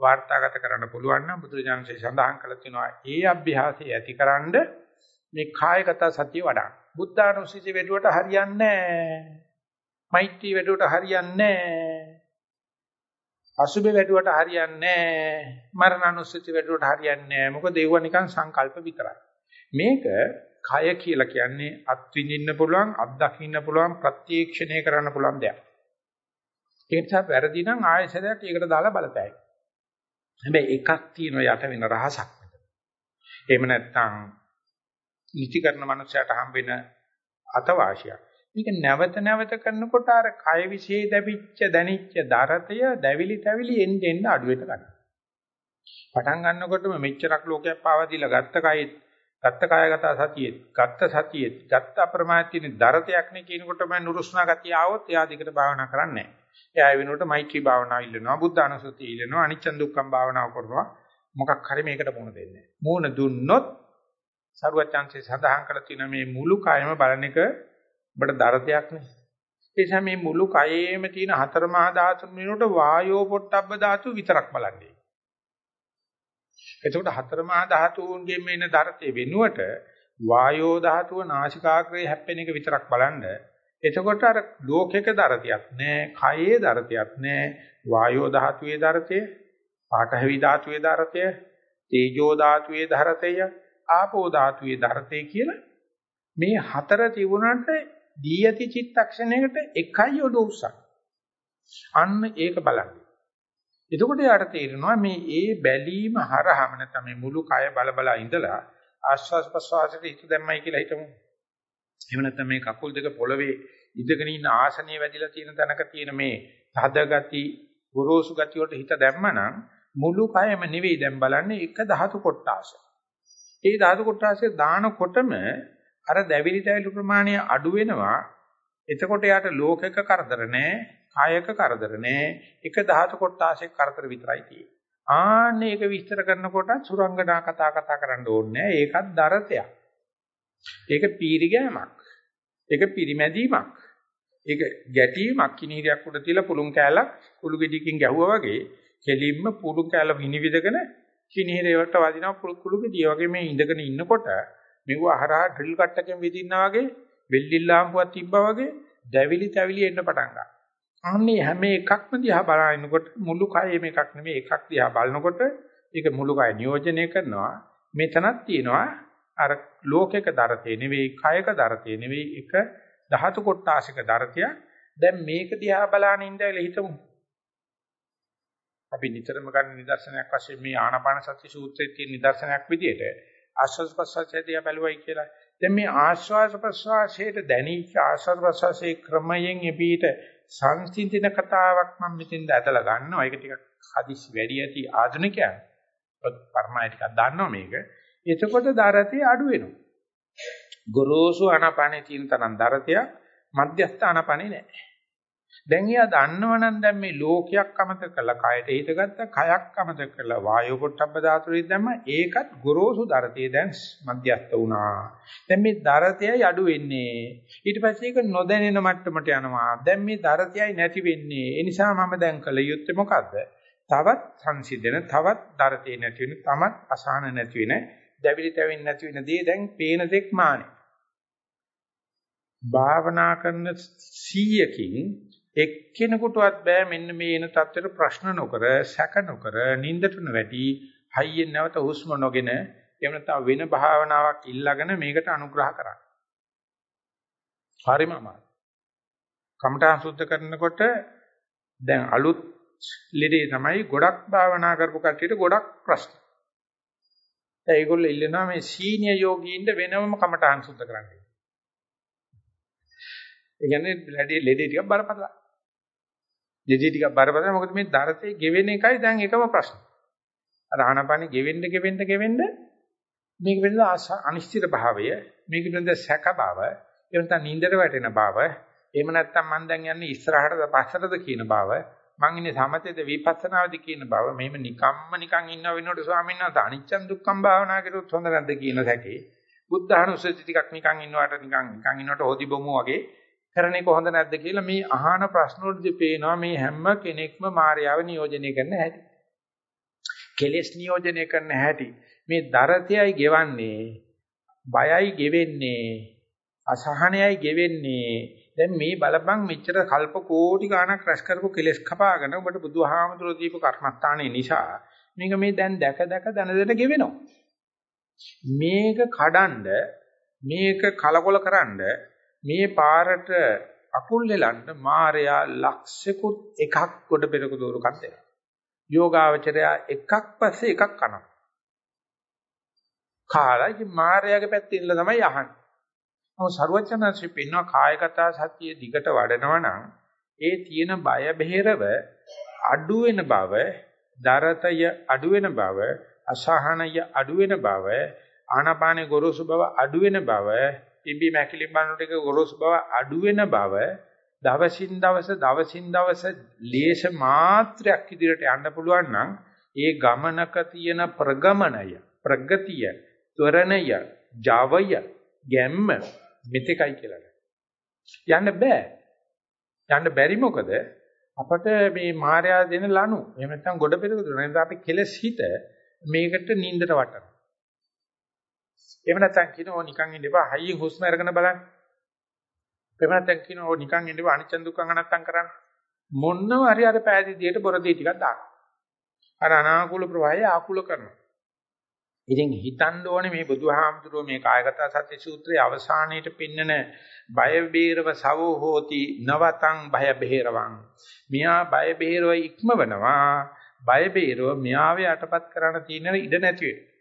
වාර්තාගත කරන්න පුළුවන් නම් බුදුරජාණන්සේ සඳහන් කළ තියෙනවා ඒ අභ්‍යාසය ඇතිකරනද මේ කායගත සතිය වඩා. බුද්ධානුස්සති වැඩුවට හරියන්නේ නැහැ. මෛත්‍රී වැඩුවට හරියන්නේ නැහැ. අසුබේ වැඩුවට හරියන්නේ නැහැ. මරණානුස්සති වැඩුවට හරියන්නේ නැහැ. මොකද ඒව නිකන් සංකල්ප විතරයි. මේක කය කියලා කියන්නේ අත්විඳින්න පුළුවන්, අත්දකින්න පුළුවන්, ප්‍රත්‍යක්ෂණය කරන්න පුළුවන් දෙයක්. ඒ නිසා වැරදි නම් ආයෙසරයක් ඒකට දාලා බලතැයි. හැබැයි එකක් තියෙනවා යට වෙන රහසක් මෙතන. එහෙම නැත්නම් නිති කරන මනුස්සයට හම්බෙන අතවාසියක්. මේක නැවත නැවත කරනකොට අර කය විශේෂ දැවිච්ච දැනිච්ච දරතය දැවිලි තැවිලි එන්න එන්න අඩු වෙන ගන්නවා. පටන් ගන්නකොටම මෙච්චරක් ලෝකයක් පාවා දීලා ගත්ත කයෙත් ගත්ත කායගත සතියෙත් ගත්ත සතියෙත් ගත්ත අප්‍රමාදයෙන් දරතයක් නේ කියනකොට මම නුරුස්නා ගතිය ආවොත් එයා දිගට භාවනා කරන්නේ නැහැ. එයා වෙනුවට මෛත්‍රී භාවනාව ඉල්ලනවා බුද්ධ අනුසතිය ඉල්ලනවා අනිච්ච දුක්ඛම් භාවනාව කරනවා මොකක් හරි මේකට මුණ දෙන්නේ. මුණ දුන්නොත් සරුවචාන්සේ සඳහන් කළ තියෙන මේ මුළු කයම බලන එක ඔබට දරතයක් නේ. ඒ නිසා මේ මුළු කයේම තියෙන හතර මහා ධාතුන් වෙනුවට වායෝ පොට්ටබ්බ ධාතු විතරක් බලන්නේ. එතකොට හතර මහා ධාතුන්ගෙන් එන දරතේ වෙනුවට වායෝ ධාතුව නාසිකාග්‍රේ හැප්පෙන එක විතරක් බලන්න. එතකොට අර ලෝකයක දරතියක් නෑ, කයේ දරතියක් නෑ, වායෝ ධාතුවේ දරතය, පාඨවි ධාතුවේ දරතය, තේජෝ ධාතුවේ දරතය, ආපෝ ධාතුවේ දරතය කියලා මේ හතර තිබුණාට දී යති චිත්තක්ෂණයකට එකයි ඔඩ උස්සක්. අන්න ඒක බලන්න. එතකොට යාට තේරෙනවා මේ ඒ බැලීම හරහම නැත්නම් මේ මුළු කය බල බල ඉඳලා ආශ්වාස ප්‍රශ්වාසයට හිත දැම්මයි කියලා හිතමු. එහෙම නැත්නම් මේ කකුල් දෙක පොළවේ ඉඳගෙන ඉන්න ආසනයේ වැදිලා තියෙන තැනක තියෙන මේ තද ගති, ගොරෝසු ගති වලට හිත දැම්මනම් මුළු කයම නෙවෙයි දැන් බලන්නේ එක ධාතු කොටාස. ඒ ධාතු කොටාසේ දානකොටම අර දැවිලි දැවිලි ප්‍රමාණය අඩු වෙනවා. එතකොට යාට ලෝකයක කරදර නැහැ, කායක කරදර නැහැ. එක ධාතු කොටාසේ කරදර විතරයි තියෙන්නේ. ආන්නේ ඒක විස්තර කරනකොට සුරංගනා කතා කතා කරන්න ඕනේ ඒකත් දරතයක්. ඒක පීරිගෑමක්. ඒක පිරිමැදීමක්. ඒක ගැටීමක් කිනීරයක් උඩ තියලා පුළුන් කෑල්ලක් කුළු ගෙඩියකින් ගැහුවා වගේ කෙලින්ම පුළුන් කෑල්ල විනිවිදගෙන කිනීරේවට වදිනවා කුළු ගෙඩිය වගේ මේ ඉඳගෙන ඉන්නකොට මෙව අහරහා ඩ්‍රිල් කට්ටකින් විදින්නා වගේ වෙල්ලිල් ලාම්පුවක් තිබ්බා වගේ දැවිලි තැවිලි එන්න පටන් ගන්නවා. අන්නේ හැම එකක්ම දිහා බලනකොට මුළු කයෙම එකක් නෙමෙයි එකක් දිහා බලනකොට ඒක මුළු කය නියෝජනය කරනවා. මෙතනක් තියෙනවා අර ලෝකයක දරතේ නෙවෙයි කයක දරතේ නෙවෙයි එක ධාතු කොටාසික දරතියක්. දැන් මේක දිහා බලන ඉඳලා හිතමු. අපි නිතරම ගන්න නිදර්ශනයක් වශයෙන් මේ ආනාපාන සති සූත්‍රයේ තියෙන නිදර්ශනයක් විදිහට ආශ්වාස ප්‍රශ්වාසය දිහා බැලුවයි කියලා. දැන් මේ ආශ්වාස ප්‍රශ්වාසයට දැනීච්ච ආශ්වාස ප්‍රශ්වාසයේ ක්‍රමයෙන් එපීට සංසිඳින කතාවක් මම මෙතෙන්ද ඇදලා ගන්නවා. ඒක ටිකක් හදිසි වැඩි ඇති ආධුනිකයන්. පර්මාය ටිකක් දන්නවා මේක. එතකොට දරතේ අඩු වෙනවා. ගොරෝසු ආනාපානේ තියෙන තරම් දරතයක් මධ්‍යස්ථ ආනාපානේ නැහැ. දැන් එයා දන්නවනම් දැන් මේ ලෝකයක් අමතක කරලා කයට හිතගත්ත කයක් අමතක කරලා වායෝ පොට්ටබ්බ ධාතුවේ දැම්ම ඒකත් ගොරෝසු දරතේ දැන් මධ්‍යස්ත වුණා. දැන් මේ දරතයයි අඩු වෙන්නේ. ඊට පස්සේ ඒක නොදැනෙන මට්ටමට යනවා. දැන් මේ දරතයයි නැති වෙන්නේ. ඒ නිසා මම දැන් කළ යුත්තේ මොකද්ද? තවත් සංසිඳන තවත් දරතේ නැති වෙන තමත් අසහන නැති වෙන දැවිලි තැවෙන්නේ නැති වෙන දේ දැන් පේන දෙක් මානේ. භාවනා කරන 100කින් එක්කෙනෙකුටවත් බෑ මෙන්න මේ එන தත්තර ප්‍රශ්න නොකර සැක නොකර නින්දට නොවැටි හයියෙන් නැවත හුස්ම නොගෙන එහෙම නැත්නම් වෙන භාවනාවක් ඉල්ලගෙන මේකට අනුග්‍රහ කරන්න. හරිම අමාරුයි. කමඨා සුද්ධ කරනකොට දැන් අලුත් ලෙඩේ තමයි ගොඩක් භාවනා කරපු කට්ටියට ගොඩක් ප්‍රශ්න. දැන් ඒගොල්ලෝ ඉල්ලනවා මේ සීනියර් යෝගීන්ට වෙනම කමඨාන් සුද්ධ කරන්න. ඒ කියන්නේ ලෙඩේ ලෙඩේ ටිකක් බරපතලයි. දෙදී ටිකක් බරපතල. මොකද මේ දරතේ ගෙවෙන එකයි දැන් එකම ප්‍රශ්න. අර ආනපනෙ ගෙවෙන්න ගෙවෙන්න ගෙවෙන්න මේක වෙනද අනිශ්චිත භාවය. මේක වෙනද සැක බව. එහෙම නැත්නම් නින්දට වැටෙන බව. එහෙම නැත්නම් මම දැන් යන්නේ ඉස්සරහටද පස්සටද කියන බව. මං ඉන්නේ සමතේද විපස්සනාවද කියන බව. මෙහෙම නිකම්ම නිකන් ඉන්න වෙනකොට ස්වාමීන් වහන්සේ අනිච්චන් දුක්ඛම් භාවනා කරොත් හොඳ නැද්ද කියන සැකේ. බුද්ධ අනුස්සති ටිකක් නිකන් ඉන්නවට නිකන් නිකන් ඉන්නවට හොදි බොමු වගේ කරන එක හොඳ නැද්ද කියලා මේ අහන ප්‍රශ්න වලදී පේනවා මේ හැම කෙනෙක්ම මායාව නියෝජනය කරන හැටි. කෙලෙස් නියෝජනය කරන හැටි. මේ දරතයයි ගෙවන්නේ, බයයි ගෙවෙන්නේ, අසහනයයි ගෙවෙන්නේ. දැන් මේ බලපං මෙච්චර කල්ප කෝටි ගාණක් රැස් කරපු කෙලෙස් කපාගෙන ඔබට බුදුහාමුදුරුවෝ දීපු කර්මස්ථානයේ නිසා මේක මේ දැන් දැක දැක දන දෙට ගෙවෙනවා. මේක කඩන්ඩ මේක කලකොල කරන්න මේ පාරට අකුල් දෙලන්න මායයා ලක්ෂිකුත් එකක් කොට පෙරක දෝරකක් දෙනවා. යෝගාවචරයා එකක් පස්සේ එකක් කනවා. කාලා ඉතින් මායයාගේ පැත්තේ ඉන්න තමයි අහන්නේ. මොකද ਸਰවචනන්සේ පින්න කායගත සතිය දිගට වඩනවා නම් ඒ තියෙන බය බෙහෙරව අඩු වෙන බව, දරතය අඩු වෙන බව, අසහනය අඩු වෙන බව, ආනාපානේ ගොරෝසු බව අඩු වෙන බව පිම්බි මැකිලි බන්නට එක ගොරෝසු බව අඩු වෙන බව, දවසින් දවස දවසින් දවස ලේෂ මාත්‍රයක් ඉදිරියට යන්න පුළුවන් නම් ඒ ගමනක තියෙන ප්‍රගමණය, ප්‍රගතිය, ත්වරණය, ජවය, ගැම්ම මෙතෙකයි කියලා. යන්න බෑ. යන්න බැරි මොකද අපට මේ මායя දෙන ලනු එහෙම නැත්නම් ගොඩ පෙරක දුන නේද අපි කෙලස් හිත මේකට නින්දට වටනවා. එහෙම නැත්නම් කියනවා නිකන් ඉන්න එපා හයියෙන් හුස්ම අරගෙන බලන්න. එහෙම නැත්නම් කියනවා නිකන් ඉන්න එපා අනිච්ච දුක්ඛ අනත්තම් කරන්න. මොන්නව හරි අර පෑදීදියට බොරදී ටිකක් දාන්න. අර අනාකූල ප්‍රවාහය ආකූල කරනවා. ඉතින් හිතන්න ඕනේ මේ බුදුහාමුදුරුවෝ මේ කායගත සත්‍ය සූත්‍රයේ අවසානයේට පෙන්නන බය බේරව සවෝ හෝති නවතං බය බේරවං මියා බය බේරව ඉක්මවනවා බය බේරව මියාව යටපත් කරන්න තියෙන ඉඩ නැති වෙනවා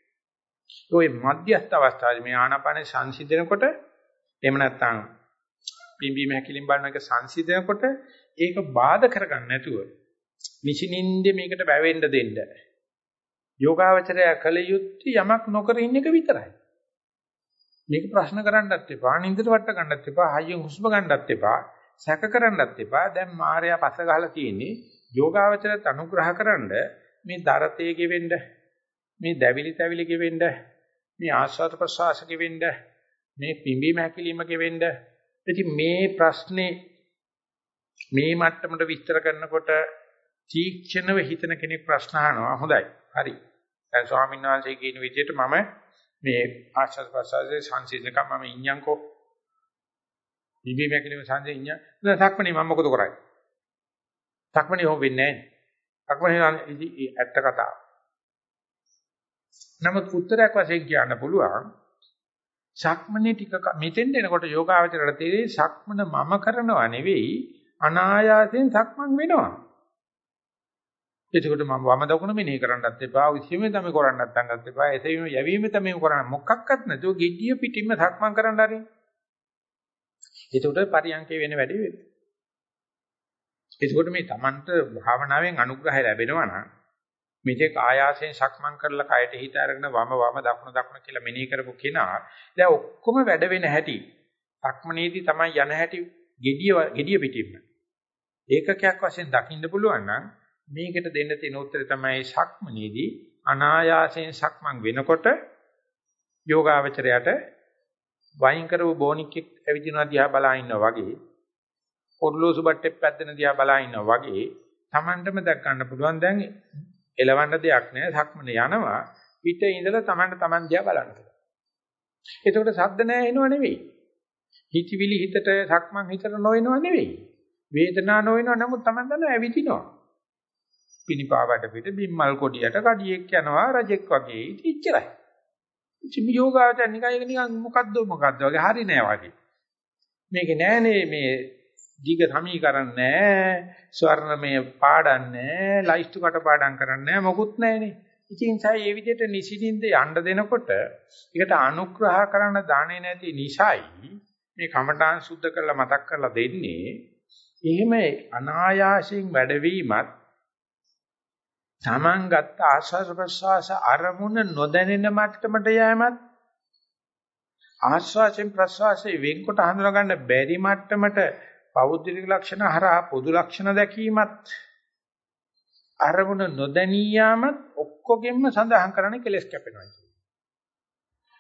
ඔය මධ්‍යස්ථ අවස්ථාවේ මේ ආනාපානේ සංසිඳනකොට එහෙම නැත්නම් පිම්බීම හැකිලින් බලන එක සංසිඳනකොට ඒක බාධා කරගන්න නැතුව නිසිනින්ද මේකට වැවෙන්න දෙන්න යෝගාවචරය කල යුත්තේ යමක් නොකර ඉන්න එක විතරයි. මේක ප්‍රශ්න කරන්නත් එපා, නින්දට වට ගන්නත් එපා, හයියෙන් හුස්ම ගන්නත් එපා, සැක කරන්නත් එපා. දැන් මායя පස ගහලා තියෙන්නේ යෝගාවචරයට අනුග්‍රහකරනද මේ දරතේ ගෙවෙන්න, මේ දැවිලි තැවිලි ගෙවෙන්න, මේ ආස්වාද ප්‍රසවාස ගෙවෙන්න, මේ පිම්බීම හැකිලිම ගෙවෙන්න. ඉතින් මේ ප්‍රශ්නේ මේ මට්ටමට විස්තර කරනකොට තීක්ෂණව හිතන කෙනෙක් ප්‍රශ්න අහනවා. හොඳයි. හරි. දැන් ස්වාමීන් වහන්සේ කියන විදිහට මම මේ ආශ්වාස ප්‍රශ්වාසයේ සංසිඳනකම් මම ඉඤ්ඤංකෝ ඉබේ මේකලේ සංසිඳ ඉඤ්ඤ දැන් සක්මණේ මම මොකද කරන්නේ? සක්මණේ හො වෙන්නේ නැහැ. සක්මණේ ඇත්ත කතාව. නමුත් උත්තරයක් වශයෙන් කියන්න පුළුවන් සක්මණේ ටික මෙතෙන් එනකොට යෝගාවචරයට තේරෙයි සක්මන මම කරනවා නෙවෙයි අනායාසයෙන් සක්මන් වෙනවා එතකොට මම වම දකුණ මෙනෙහි කරන්නත් එපා, උසියම තමයි කරන්නත් අන්නත් එපා, එසවීම යැවීම තමයි කරන්න. මොකක්වත් නැතුව gediya පිටින්ම සක්මන් කරන්න හරිනේ. එතකොට පරියන්කේ වෙන වැඩි වෙන්නේ. එතකොට මේ Tamanට භාවනාවෙන් අනුග්‍රහය ලැබෙනවා නම් මේක ආයාසයෙන් සක්මන් කරලා කයට හිත අරගෙන වම වම දකුණ දකුණ කියලා මෙනෙහි කරපු කෙනා දැන් ඔක්කොම වැඩ වෙන හැටි සක්මනේදී තමයි යන හැටි gediya gediya පිටින්ම. ඒකකයක් වශයෙන් දකින්න පුළුවන් නම් මේකට දෙන්න තියෙන උත්තරය තමයි සක්මනේදී අනායාසයෙන් සක්මන් වෙනකොට යෝගාවචරයට වයින් කරපු බොනික්ෙක් ඇවිදිනවා දිහා බලා ඉන්නවා වගේ ඔර්ලෝසු බට්ටේ පැද්දෙන දිහා බලා ඉන්නවා වගේ Tamanටම දැක් ගන්න පුළුවන්. දැන් එලවන්න දෙයක් නැහැ සක්මන යනවා පිටේ ඉඳලා Tamanට Taman දිහා බලන්න පුළුවන්. එතකොට සද්ද නැහැ එනව නෙවෙයි. හිතවිලි හිතට සක්මන් හිතට නොවෙනව නෙවෙයි. වේදනාව නොවෙනව නමුත් Taman දන්නවා ඇවිදිනවා. පිනිපාවට පිට බිම්මල් කොඩියට කඩියෙක් යනවා රජෙක් වගේ ඉච්චරයි. ඉතින් යෝගාවචර නිකන් නිකන් මොකද්ද මොකද්ද වගේ හරි නෑ වගේ. මේක නෑනේ මේ දීග සමීකරණ නෑ ස්වර්ණමය පාඩම් නෑ ලයිස්තු කට පාඩම් කරන්නේ නෑ මොකුත් නෑනේ. ඉතින් සයි මේ විදිහට නිසින්ින්ද යන්න දෙනකොට ඒකට අනුග්‍රහ කරන දාණේ නැති නිසයි මේ කමඨාන් සුද්ධ කරලා මතක් කරලා දෙන්නේ එහෙම අනායාසයෙන් වැඩවීමත් Taman ගත්ත ආස්වාස ප්‍රසවාස අරමුණ නොදැනෙන මට්ටමට යෑමත් ආස්වාසයෙන් ප්‍රසවාසයෙන් වෙන්කොට හඳුනා ගන්න බැරි මට්ටමට පෞද්ගලික ලක්ෂණ හරහා පොදු ලක්ෂණ දැකීමත් අරමුණ නොදැනී යාමත් ඔක්කොගෙම සඳහන් කරන්නේ කෙලස් කැපෙනවා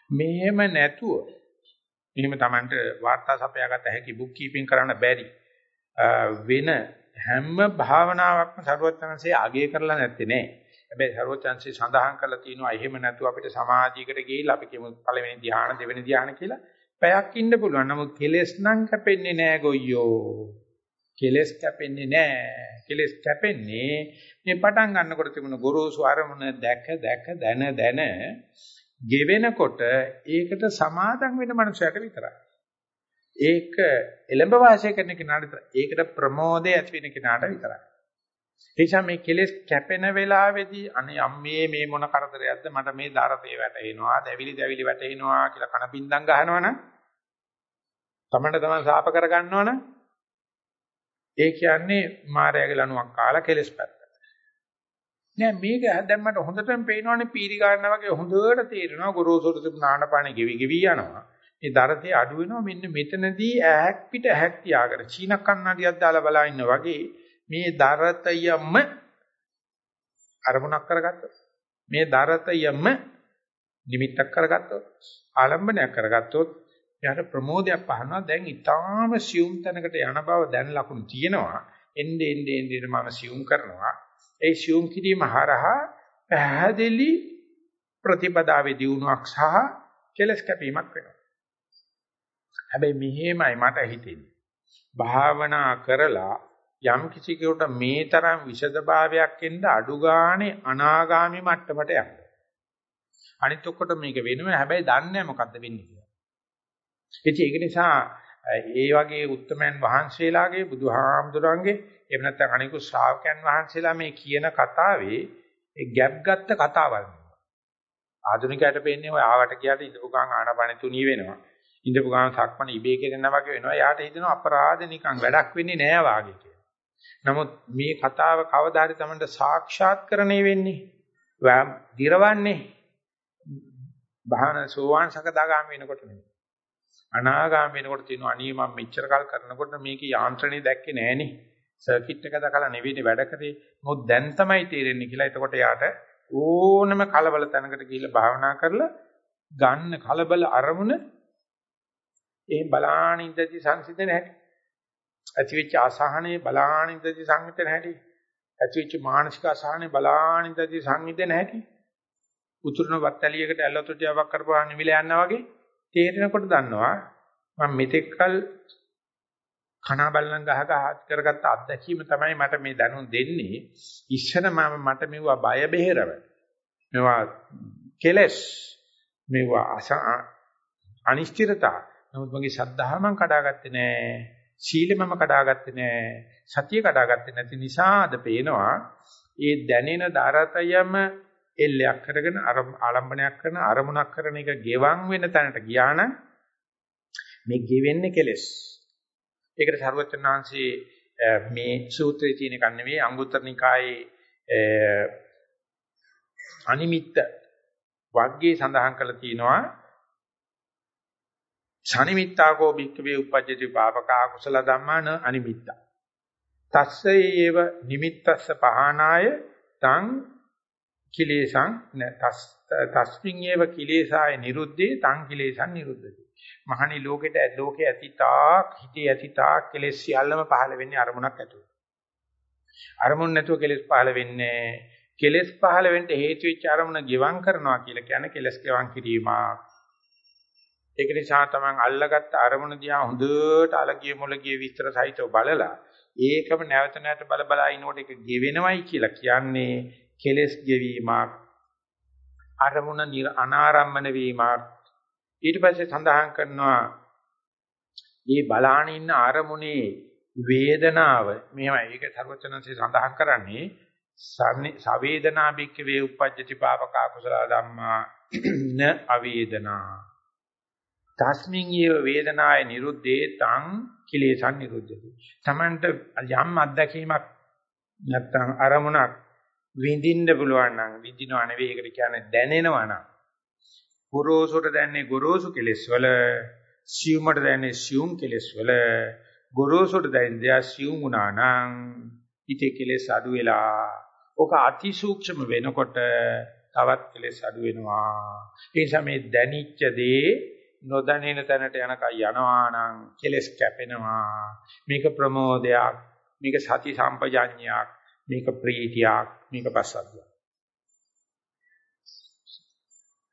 මෙහෙම නැතුව මෙහෙම Tamanට වාර්තා සපයාගත හැකි බුක් කීපින් කරන්න බැරි වෙන හැම භාවනාවක්ම සරුවචනන්සේ අගය කරලා නැත්තේ නෑ. හැබැයි සරුවචනන්සේ සඳහන් කරලා තියෙනවා එහෙම නැතුව අපිට සමාධියකට ගිහිල්ලා අපි කියමු පළවෙනි ධ්‍යාන දෙවෙනි ධ්‍යාන කියලා පැයක් ඉන්න පුළුවන්. නමුත් කෙලෙස් නම් කැපෙන්නේ නෑ ගොයියෝ. කෙලෙස් කැපෙන්නේ නෑ. කෙලෙස් කැපෙන්නේ මේ පටන් ගන්නකොට තිබුණ ගොරෝසු අරමුණ දැක දැක දන දන ගෙවෙනකොට ඒකට සමාදම් වෙන මනුස්සයට විතරයි. ඒක එළඹ වාසය කරන කෙනාට ඒකට ප්‍රමෝදය ඇති වෙන කෙනාට විතරයි. එනිසා මේ කෙලෙස් කැපෙන වෙලාවේදී අනේ අම්මේ මේ මොන කරදරයක්ද මට මේ දරතේ වැටෙනවා, දැවිලි දැවිලි වැටෙනවා කියලා කනපින්දම් ගහනවනම් තමන්ට තමන් සාප කර ගන්නවනම් ඒ කියන්නේ මායාවේ ලණුවක් කාලා කෙලස් පැත්ත. නෑ මේක දැම්මට හොඳටම පේනවනේ පීරි ගන්නවා වගේ හොඳට තේරෙනවා ගොරෝසුට තිබුණ ආනපාන ගෙවි ගෙවි යනවා. මේ දරතේ අඩු වෙනවා මෙන්න මෙතනදී ඇහැක් පිට ඇහැක් තියාගෙන චීන කන්නඩියක් දාලා බලා ඉන්න වගේ මේ දරතයම අරමුණක් කරගත්තොත් මේ දරතයම නිමිත්තක් කරගත්තොත් ආලම්බනයක් කරගත්තොත් එයාට ප්‍රමෝදයක් පහනවා. දැන් ඊටාම සියුම් තැනකට යන බව දැන් ලකුණු තියෙනවා. එnde ende ende මම සියුම් කරනවා. ඒ සියුම් කිරීම හරහා පැහැදිලි ප්‍රතිපදාවේ දියුණුවක් සහ කෙලස් කැපීමක් වෙනවා. හැබැයි මෙහෙමයි මට හිතෙන්නේ. භාවනා කරලා යම් කිසි කෙනෙකුට මේ තරම් විෂදභාවයක් එන්න අඩු ගානේ අනාගාමි මට්ටමට යන්න. අනිත් ඔක්කොට මේක වෙනවා හැබැයි දන්නේ නැහැ මොකද්ද වෙන්නේ කියලා. ඉතින් ඒක නිසා ඒ වගේ උත්තමයන් වහන්සේලාගේ බුදුහාමුදුරන්ගේ එහෙම නැත්නම් අනිකුත් ශ්‍රාවකයන් වහන්සේලා මේ කියන කතාවේ ඒ ගැප් ගත්ත කතාවල් නෙවෙයි. ආධුනිකයට පෙන්නේ ඔය ආවට ගියාට ඉඳපු ගමන් ආනපන තුනී වෙනවා. ඉඳපු ගමන් සක්මණ ඉබේ කෙරෙනා වගේ වෙනවා. යාට හිතෙනවා අපරාධ නිකන් වැඩක් වෙන්නේ නෑ වාගේ කියලා. නමුත් මේ කතාව කවදා හරි Tamanට සාක්ෂාත්කරණය වෙන්නේ. දිරවන්නේ. බහන සෝවාන් සකදාගාම වෙනකොට නෙවෙයි. අනාගාම වෙනකොට තියෙනවා අනේ මම මෙච්චර කල් කරනකොට මේකේ යාන්ත්‍රණය දැක්කේ නෑනේ. සර්කිට් එක දැකලා නෙවෙයි වැඩ කරේ. මොකද දැන් තමයි තේරෙන්නේ කියලා. එතකොට යාට ඕනම කලබල තැනකට ගිහිල්ලා භාවනා කරලා ගන්න කලබල අරමුණ ඒ බලාන ඉඳදී සංසිඳන හැටි. ඇතිවෙච්ච අසහනේ බලාන ඉඳදී සංසිඳන හැටි. ඇතිවෙච්ච මානසික අසහනේ බලාන ඉඳදී සංසිඳන හැටි. උතුරන වත්තලියකට ඇල්ලතොටියාවක් කරපුවා නිවිල යනවා වගේ තේරෙනකොට දන්නවා මම මෙතෙක්කල් කනා බල්ලන් ගහ ගහ කරගත්ත අත්දැකීම තමයි මට මේ දැනුම් දෙන්නේ. ඉස්සර මම මට මෙවුවා බය බෙහෙරව. මේවා කෙලස්. මේවා අනිශ්චිතතා. නමුත් මගේ ශ්‍රද්ධාව මම කඩාගත්තේ නෑ. සීලෙ මම කඩාගත්තේ නෑ. සතිය කඩාගත්තේ නැති නිසාද පේනවා. ඒ දැනෙන දරතයම එල්ලයක් කරගෙන ආලම්බනයක් කරන අරමුණක් කරන එක ගෙවන් වෙන තැනට ගියා නම් මේ ගෙවෙන්නේ කෙලස්. ඒකට සර්වචනාංශී මේ සූත්‍රයේ තියෙන එක නෙවෙයි අංගුත්තර නිකායේ අනිමිත්ත වග්ගේ සඳහන් කරලා තියෙනවා සනිමිත්තාකෝ භික්ඛවේ උපජ්ජති පාපකා කුසල ධම්මාන අනිමිත්තා. තස්සේව නිමිත්තස්ස පහනාය තං කිලේසං තස්මින් ඒව කිලේසාය නිරුද්ධේ තං කිලේසං නිරුද්ධති. මහණි ලෝකෙට ලෝකේ ඇතිතාක් හිතේ ඇතිතාක් කෙලෙස් සියල්ලම පහළ වෙන්නේ අරමුණක් ඇතුළත. අරමුණ නැතුව කෙලෙස් පහළ වෙන්නේ කෙලෙස් පහළ වෙන්න හේතු වෙච්ච අරමුණ ගිවං කරනවා කියලා කියන්නේ කෙලස් ගිවං කිරීමක්. ඒක නිසා තමයි අල්ලගත්ත අරමුණ දිහා හොඳට අලගිය මොලගිය විස්තර සහිතව බලලා ඒකම නැවත නැවත බල බලා ඉනකොට ඒක ගෙවෙනවයි කියලා කියන්නේ කෙලස් ගෙවීමක් අරමුණ අනාරම්මන වීමක්. ඊට පස්සේ සඳහන් කරනවා මේ බලාන ඉන්න අරමුණේ වේදනාව මෙහෙමයි. ඒක සර්වචනන්සේ සඳහන් කරන්නේ සවේදනා බික්ක වේ උපජ්ජති පාපකා කුසල ධම්මා න අවේදනා. තස්මින් යේ වේදනාය නිරුද්ධේ තං කිලේසං නිරුද්ධති. තමන්ට යම් අත්දැකීමක් නැත්තම් අරමුණක් විඳින්න පුළුවන් නම් විඳිනව නෙවෙයි ඒකට කියන්නේ දැනෙනවා නම්. ගොරෝසුට දැනන්නේ ගොරෝසු කෙලෙස් වල සියුමට දැනන්නේ සියුම් කෙලෙස් වල ගොරෝසුට දැනන්නේ සියුම් වුණා නම් ඊටේ කෙලෙස් අඩු වෙලා ඔක අතිසූක්ෂම වෙනකොට තවත් කෙලෙස් අඩු වෙනවා. ඒ නිසා මේ දැනිච්ච දේ නොදැනෙන තැනට යනකම් යනවා නම් කෙලෙස් කැපෙනවා. මේක ප්‍රමෝදයක් මේක සති සම්පජාඤ්ඤයක්. මේක ප්‍රීතියක් මේක පස්සද්ධියක්.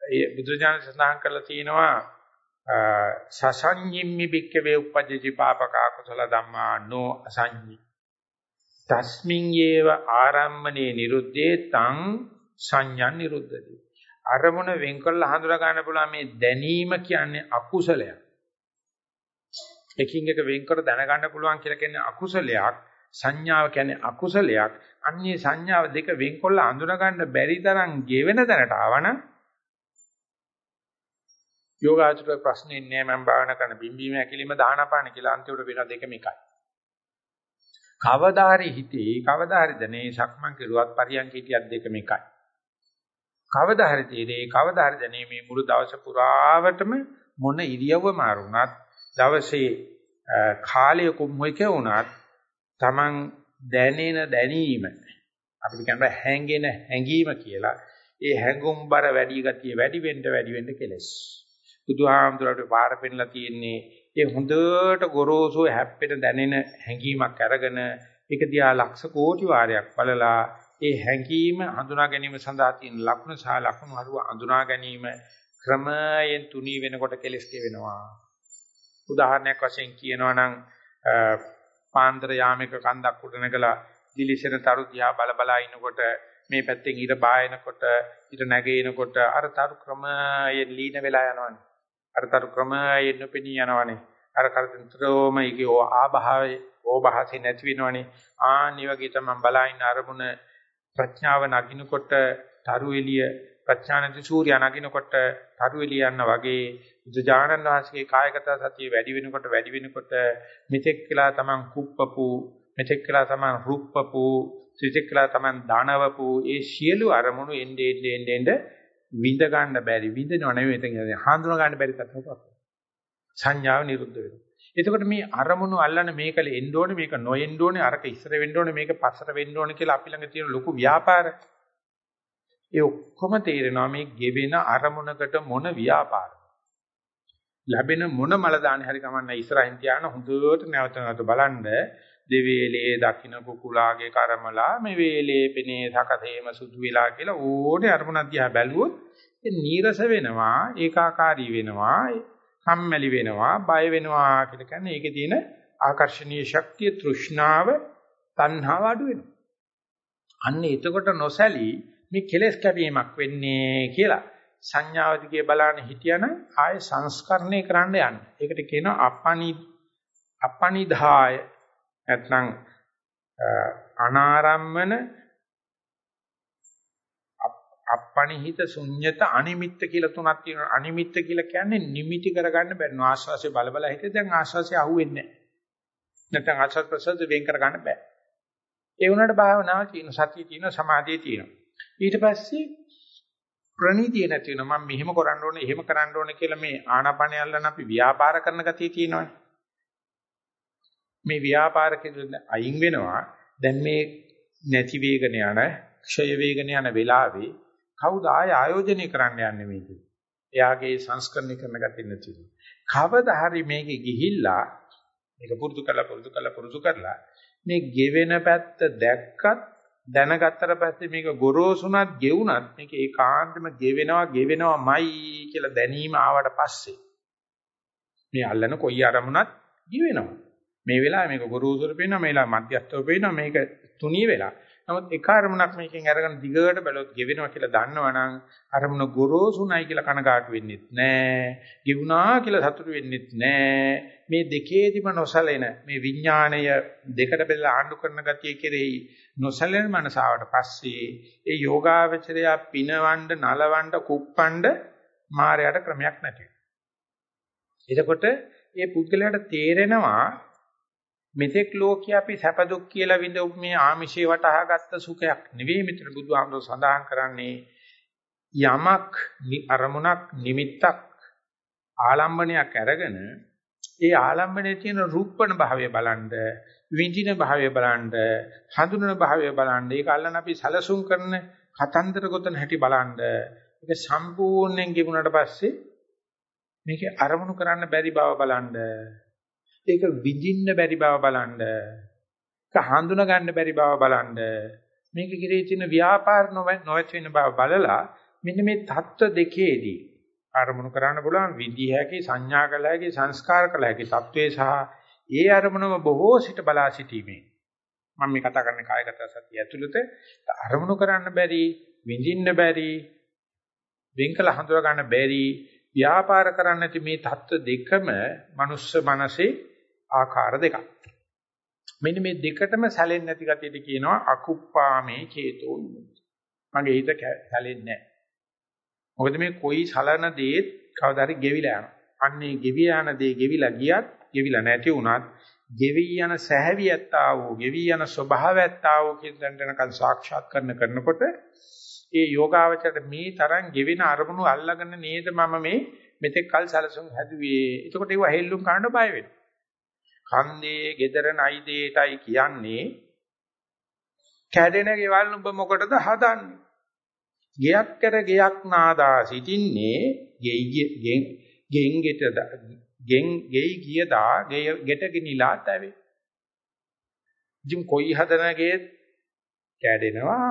ඒ බුදුජානක සඳහන් කරලා තියෙනවා සසංඤිම්මි බික්කවේ උපජ්ජති පාපකා කුසල ධම්මා නෝ අසංඤි. තස්මින් යේව ආරම්මනේ නිරුද්ධේ තං සංඥා නිරුද්ධති. අරමුණ වෙන් කළා හඳුනා ගන්න පුළුවන් මේ දැනීම කියන්නේ අකුසලයක්. එකින් එක වෙන්කර දැනගන්න පුළුවන් කියලා කියන්නේ අකුසලයක් සංඥාව කියන්නේ අකුසලයක් අන්නේ සංඥාව දෙක වෙන්කොල්ල අඳුනගන්න බැරි තරම් ගෙවෙන තැනට ආවනම් යෝගාචර ප්‍රශ්නේ නෑ මම භාවනා කරන බිම්බීම ඇකිලිම දානපාන කියලා අන්තිමට වෙන දෙකම එකයි. කවදාහරි හිතේ කවදාහරි දනේ සක්මන් කෙරුවත් පරියන් කීටියක් දෙකම එකයි. කවදාහරි තීරේ කවදාහරි දනේ මේ මුළු දවස පුරාවටම මොන ඉරියව්ව මාරුණත් දවසේ කාලය කොම්මක වුණත් Taman දැනෙන දැනීම අපිට කියනවා හැංගෙන හැංගීම කියලා ඒ හැඟුම්බර වැඩි ගතිය වැඩි වෙන්න වැඩි වෙන්න කෙලස්. බුදුහාමුදුරට පාර පෙන්නලා තියෙන්නේ ඒ හොඳට ගොරෝසු හැප්පෙන දැනෙන හැඟීමක් අරගෙන ඒක දිහා ලක්ෂ කෝටි වාරයක් බලලා ඒ හැඟීම හඳුනා ගැනීම සඳහා තියෙන ලක්ෂණ සහ ලක්ෂණ හරුව හඳුනා ගැනීම ක්‍රමයෙන් තුනී වෙනකොට කෙලස් වෙනවා උදාහරණයක් වශයෙන් කියනවා නම් පාන්දර යාමක කන්දක් උඩ නැගලා දිලිසෙන තරු දිහා බල බලා ඉනකොට මේ පැත්තෙන් ඊට බායනකොට ඊට නැගෙනකොට අර තරු ක්‍රමයෙන් ලීන වෙලා යනවනේ අරතර ක්‍රමයෙන් නොපෙනී යනවනේ. අර කරතරෝම ඒකේ ආභාවයේ ඕභාසය නැති වෙනවනේ. ආනි වගේ තමයි බලයින් අරමුණ ප්‍රඥාව නගිනකොට තරු එළිය ප්‍රඥානති සූර්යා නගිනකොට තරු එළිය යන වගේ බුදුජානන් වහන්සේගේ කායගත සතිය වැඩි වෙනකොට වැඩි වෙනකොට මෙතෙක් කියලා තමන් කුප්පපු මෙතෙක් කියලා තමන් රුප්පපු මෙතෙක් කියලා තමන් දානවපු ඒ සියලු අරමුණු එnde ende ende විඳ ගන්න බැරි විඳිනව නෙවෙයි මෙතන කියන්නේ හඳුනා ගන්න බැරි තත්ත්වයක් සංඥාව නිරුද්ධ වෙනවා. එතකොට මේ අරමුණු අල්ලන මේකල එන්න ඕනේ මේක නොඑන්න ඕනේ අරක ඉස්සර වෙන්න ඕනේ මේක පස්සට වෙන්න ඕනේ කියලා අපි ළඟ තියෙන ලොකු ව්‍යාපාර ඒ ඔක්කොම තේරෙනවා මේ ගෙවෙන අරමුණකට මොන ව්‍යාපාර ලැබෙන මොන මල දාන හරි කමන්න ඉස්සරහින් තියාන හොඳට නැවත නැවත බලන්න. දෙවේලේ දකින්න කුකුලාගේ කර්මලා මේ වේලේ පෙනේ සකතේම සුදු වෙලා කියලා ඕනේ අරමුණක් දිහා බැලුවොත් ඒ නීරස වෙනවා ඒකාකාරී වෙනවා කම්මැලි වෙනවා බය වෙනවා කියලා කියන්නේ ඒකේ තියෙන ආකර්ෂණීය ශක්තිය තෘෂ්ණාව තණ්හාව අඩු වෙනවා. අන්න එතකොට නොසැලී මේ කෙලෙස් කැපීමක් වෙන්නේ කියලා සංඥාව දිගේ බලන්න හිටියනම් ආය සංස්කරණය කරන්න යන්න. ඒකට කියනවා අපනි අපනිදාය. නැත්නම් අනාරම්මන අපණිහිත ශුන්්‍යත අනිමිත්ත කියලා තුනක් තියෙනවා. අනිමිත්ත කියලා කියන්නේ නිමිටි කරගන්න බැරි නෝ ආශ්වාසය බල බල හිතේ දැන් ආශ්වාසය අහුවෙන්නේ නැහැ. නැත්නම් ආශ්වාස ප්‍රශ්වාස වෙන් කරගන්න බෑ. ඒ වුණාට භාවනාව තියෙන සතිය තියෙන සමාධිය තියෙනවා. ඊට පස්සේ ප්‍රණීතිය නැති වෙනවා මම මෙහෙම කරන්න ඕනේ එහෙම කරන්න ඕනේ කියලා මේ ආනාපානය අල්ලන අපි ව්‍යාපාර කරන ගතිය තියෙනවානේ මේ ව්‍යාපාර කෙරෙන අයින් වෙනවා. දැන් මේ නැති වේගන යන, ක්ෂය වේගන යන වෙලාවේ කවුද ආය ආයෝජනය කරන්න යන්නේ මේක? එයාගේ සංස්කරණය කරන ගැතින් නැති වෙනවා. කවදා හරි මේකේ ගිහිල්ලා මේක පුරුදු කරලා පුරුදු කරලා පුරුදු කරලා මේ ගෙවෙන පැත්ත දැක්කත් දැනගත්තට පස්සේ මේක ගොරෝසුණත් ගෙවුණත් මේක ඒකාන්තම ගෙවෙනවා ගෙවෙනවාමයි කියලා දැනීම ආවට පස්සේ මේ අල්ලන කොයි අරමුණත් ගෙවෙනවා මේ වෙලාවේ මේක ගුරුසුර පේනවා මේ වෙලාව මධ්‍යස්ථව පේනවා මේක තුනී වෙලා. නමුත් එක අරමුණක් මේකෙන් අරගෙන දිගට බැලුවොත් ගෙවෙනවා කියලා දන්නවනම් අරමුණ ගොරෝසුණයි කියලා කනගාටු වෙන්නෙත් නෑ. ගෙවුනා කියලා සතුටු වෙන්නෙත් නෑ. මේ දෙකේදිම නොසලෙන මේ විඥාණය දෙකට බෙදලා ආණ්ඩු කරන ගතිය කෙරෙහි නොසලෙන මනසාවට පස්සේ ඒ යෝගාවචරය පිනවඬ නලවඬ කුප්පණ්ඩ මායයට ක්‍රමයක් නැති එතකොට මේ පුද්ගලයාට තේරෙනවා මෙතෙක් ලෝකේ අපි සැප දුක් කියලා විඳපු මේ ආමිෂේ වටහාගත්ත සුඛයක් නෙවෙයි මෙතන බුදුහාමුදුර සඳහන් කරන්නේ. යමක් අරමුණක් නිමිත්තක් ආලම්බනයක් අරගෙන ඒ ආලම්බනයේ තියෙන රූපණ භාවය බලන්න විඳින භාවය බලන්න හඳුනන භාවය බලන්න ඒක අල්ලන අපි සැලසුම් කරන කතන්දර ගොතන හැටි බලන්න ඒක සම්පූර්ණයෙන් ගෙවුනට පස්සේ මේකේ අරමුණු කරන්න බැරි බව බලන්න ඒක විඳින්න බැරි බව බලන්න. ඒක හඳුනා ගන්න බැරි බව බලන්න. මේක කිරේ තියෙන ව්‍යාපාර නොවැත් වෙන බව බලලා මෙන්න මේ தত্ত্ব දෙකේදී අරමුණු කරන්න පුළුවන් විදි හැකි සංඥා කළ හැකි සංස්කාර කළ හැකි தત્ත්වේ සහ ඒ අරමුණම බොහෝ සිට බලා සිටීමේ මම මේ කතා කරන්නේ කායගත සතිය ඇතුළත අරමුණු කරන්න බැරි විඳින්න බැරි වෙන්කල හඳුනා ගන්න බැරි ව්‍යාපාර කරන්න ඇති මේ தত্ত্ব දෙකම මනුස්ස මනසේ ආකාර දෙකක්. මෙන්න මේ දෙකටම සැලෙන්නේ නැති ගතියට කියනවා අකුප්පාමේ චේතෝ විමුක්ති. මගේ හිත සැලෙන්නේ නැහැ. මොකද මේ කොයි සලන දේත් කවදාරි ගෙවිලා යනවා. අන්නේ ගෙවි යන දේ ගෙවිලා ගියත් ගෙවිලා නැති වුණත් ගෙවි යන සැහැවියත්තා වූ ගෙවි යන ස්වභාවයත්තා වූ කියන දැනකන් සාක්ෂාත් කරන කරනකොට ඒ යෝගාවචරයට මේ තරම් ගෙවෙන අරමුණු අල්ලගෙන නේද මම මේ මෙතෙක් කල් සැලසුම් හැදුවේ. එතකොට ඒව හෙල්ලුම් කරන්න බය වෙනවා. කන්දේ gedara නයි දෙයටයි කියන්නේ කැඩෙන ගෙවල් උඹ මොකටද හදන්නේ? ගයක් කර ගයක් නාදා සිටින්නේ ගෙයි ගෙන් ගෙට ගෙන් ගෙයි ගියදා ගෙට ගිනිලා තැවේ. ඉතින් කොයි හදනගේ කැඩෙනවා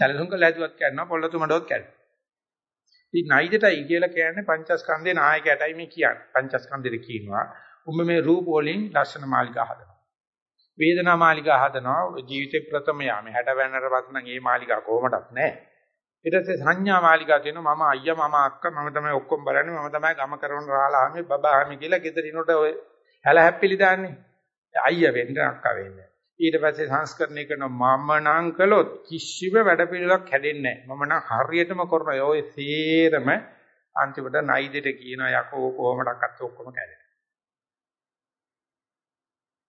සැලසුම් කළ හැදුවත් කැඩෙනවා පොළොතුමඩවත් කැඩෙනවා. ඉතින් නයිදටයි කියලා කියන්නේ පංචස්කන්ධේ නායකයටයි මේ කියන්නේ. පංචස්කන්ධෙට කියනවා උඹ මේ රූප වලින් ලක්ෂණ මාලිකා හදනවා. වේදනා මාලිකා හදනවා ජීවිතේ ප්‍රථම යාමේ 60 වෙනරපත් නම් මේ මාලිකා කොහොමදත් නැහැ. ඊට පස්සේ සංඥා මාලිකා කියනවා මම අයියා මම අක්කා මම තමයි ඔක්කොම බලන්නේ මම තමයි ගම කරන රාලාමේ බබාමේ කියලා ගෙදරිනොට ඔය හැල හැප්පිලි දාන්නේ. අයියා වෙන්න අක්කා වෙන්න. ඊට පස්සේ සංස්කරණය කරන මම නම් කළොත් කිසිම වැඩපිළිවෙලක් හැදෙන්නේ නැහැ. මම නම් හරියටම කරන ඔය සේරම අන්තිමට නයිදෙට කියන යකෝ කොහොමඩක්වත් ඔක්කොම කැඩෙනවා.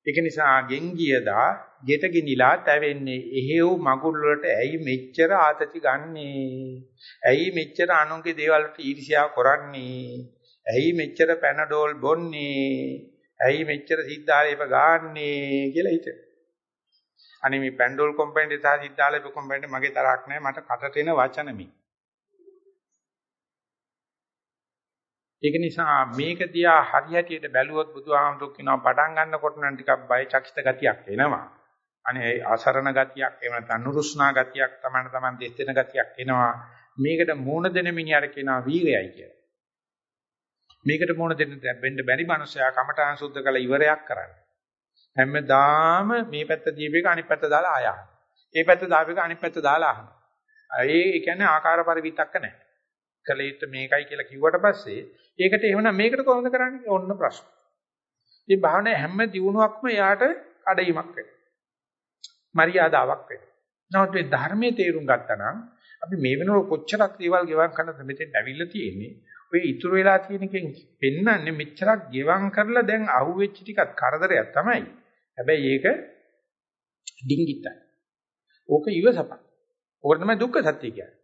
ඒක නිසා ගෙන්ගියදා ගෙට ගිනිලා තැවෙන්නේ එහෙව් මගුල් වලට ඇයි මෙච්චර ආතති ගන්නේ? ඇයි මෙච්චර අනුන්ගේ දේවල් වලට ඊර්ෂ්‍යා කරන්නේ? ඇයි මෙච්චර පැනඩෝල් බොන්නේ? ඇයි මෙච්චර සිද්ධාලේප ගාන්නේ කියලා හිතෙනවා. අනේ මේ පැන්ඩෝල් කම්පැනිට සහ සිද්ධාලේප කම්පැනිට මගේ තරහක් නැහැ මට කටට එන වචන මේ. ඒක නිසා මේක දිහා හරියටියට බැලුවොත් බුදුහාමුදුරු කියනවා පටන් ගන්නකොට නම් ටිකක් බය චකිත ගතියක් එනවා. අනේ අසරණ ගතියක් එහෙම නැත්නම් නුරුස්නා ගතියක් තමයි තමයි දෙස් දෙන ගතියක් එනවා. මේකට මූණ දෙන මිනිහට කියනවා වීරයයි කියලා. මේකට මූණ දෙන්න වෙන්න බැරි මනුස්සයා කමඨාන් සුද්ධ කළ ඉවරයක් කරන්නේ. හැමදාම මේ පැත්ත දීපේක අනිත් පැත්ත දාලා ආය අහන. මේ පැත්ත දාපේක අනිත් පැත්ත දාලා අහන. ඒ කියන්නේ ආකාර පරිවිතක්ක නැහැ. කළ යුත්තේ මේකයි කියලා කිව්වට පස්සේ ඒකට එහෙමනම් මේකට කොහොමද කරන්නේ? ඔන්න ප්‍රශ්න. ඉතින් භාවනාවේ හැම දියුණුවක්ම යාට අඩීමක් වෙනවා. මරියාදාවක් වෙනවා. නමුත් මේ ධර්මයේ තේරුම් ගත්තා නම් අපි මේ වෙනකොට කොච්චරක් දේවල් ගෙවම් කරනද මෙතෙන් ඇවිල්ලා තියෙන්නේ. ඔය ඉතුරු වෙලා තියෙන එකෙන් පෙන්වන්නේ මෙච්චරක් ගෙවම් කරලා දැන් අහුවෙච්ච ටිකක් කරදරයක් තමයි. හැබැයි ඒක ඩිංගිතයි. ඕක ඉවසපන්. ඕක තමයි දුක්ඛ සත්‍ය කියන්නේ.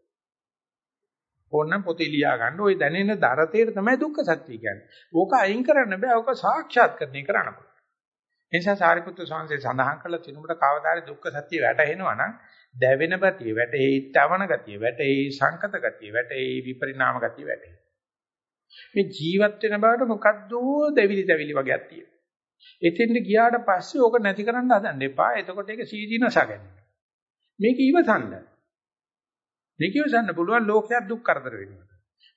ඕනනම් පොතේ ලියා ගන්න ওই දැනෙන දරතේට තමයි දුක්ඛ සත්‍ය කියන්නේ. ඕක අයින් කරන්න බෑ. ඕක සාක්ෂාත් කරන්නේ කරන්න පුළුවන්. ඒ නිසා සාරිපුත්‍ර ස්වාමීන් සඳහන් කළ තිනුමට කවදාද දුක්ඛ සත්‍ය වැටහෙනවා නම් දැවෙන ගතිය, වැටෙයි, තවන ගතිය, වැටෙයි, සංකත ගතිය, වැටෙයි, විපරිණාම ගතිය වැටෙයි. මේ ජීවත් වෙන බවට මොකද්ද දෙවිලි දෙවිලි වගේක් තියෙනවා. එතෙන්ට ගියාට පස්සේ ඕක නැති කරන්න හදන්න එපා. එතකොට ඒක සීදීනස ගන්න. මේක ඉවසන්න. මේක ඉවසන්න පුළුවන් ලෝකයක් දුක් කරදර වෙනවා.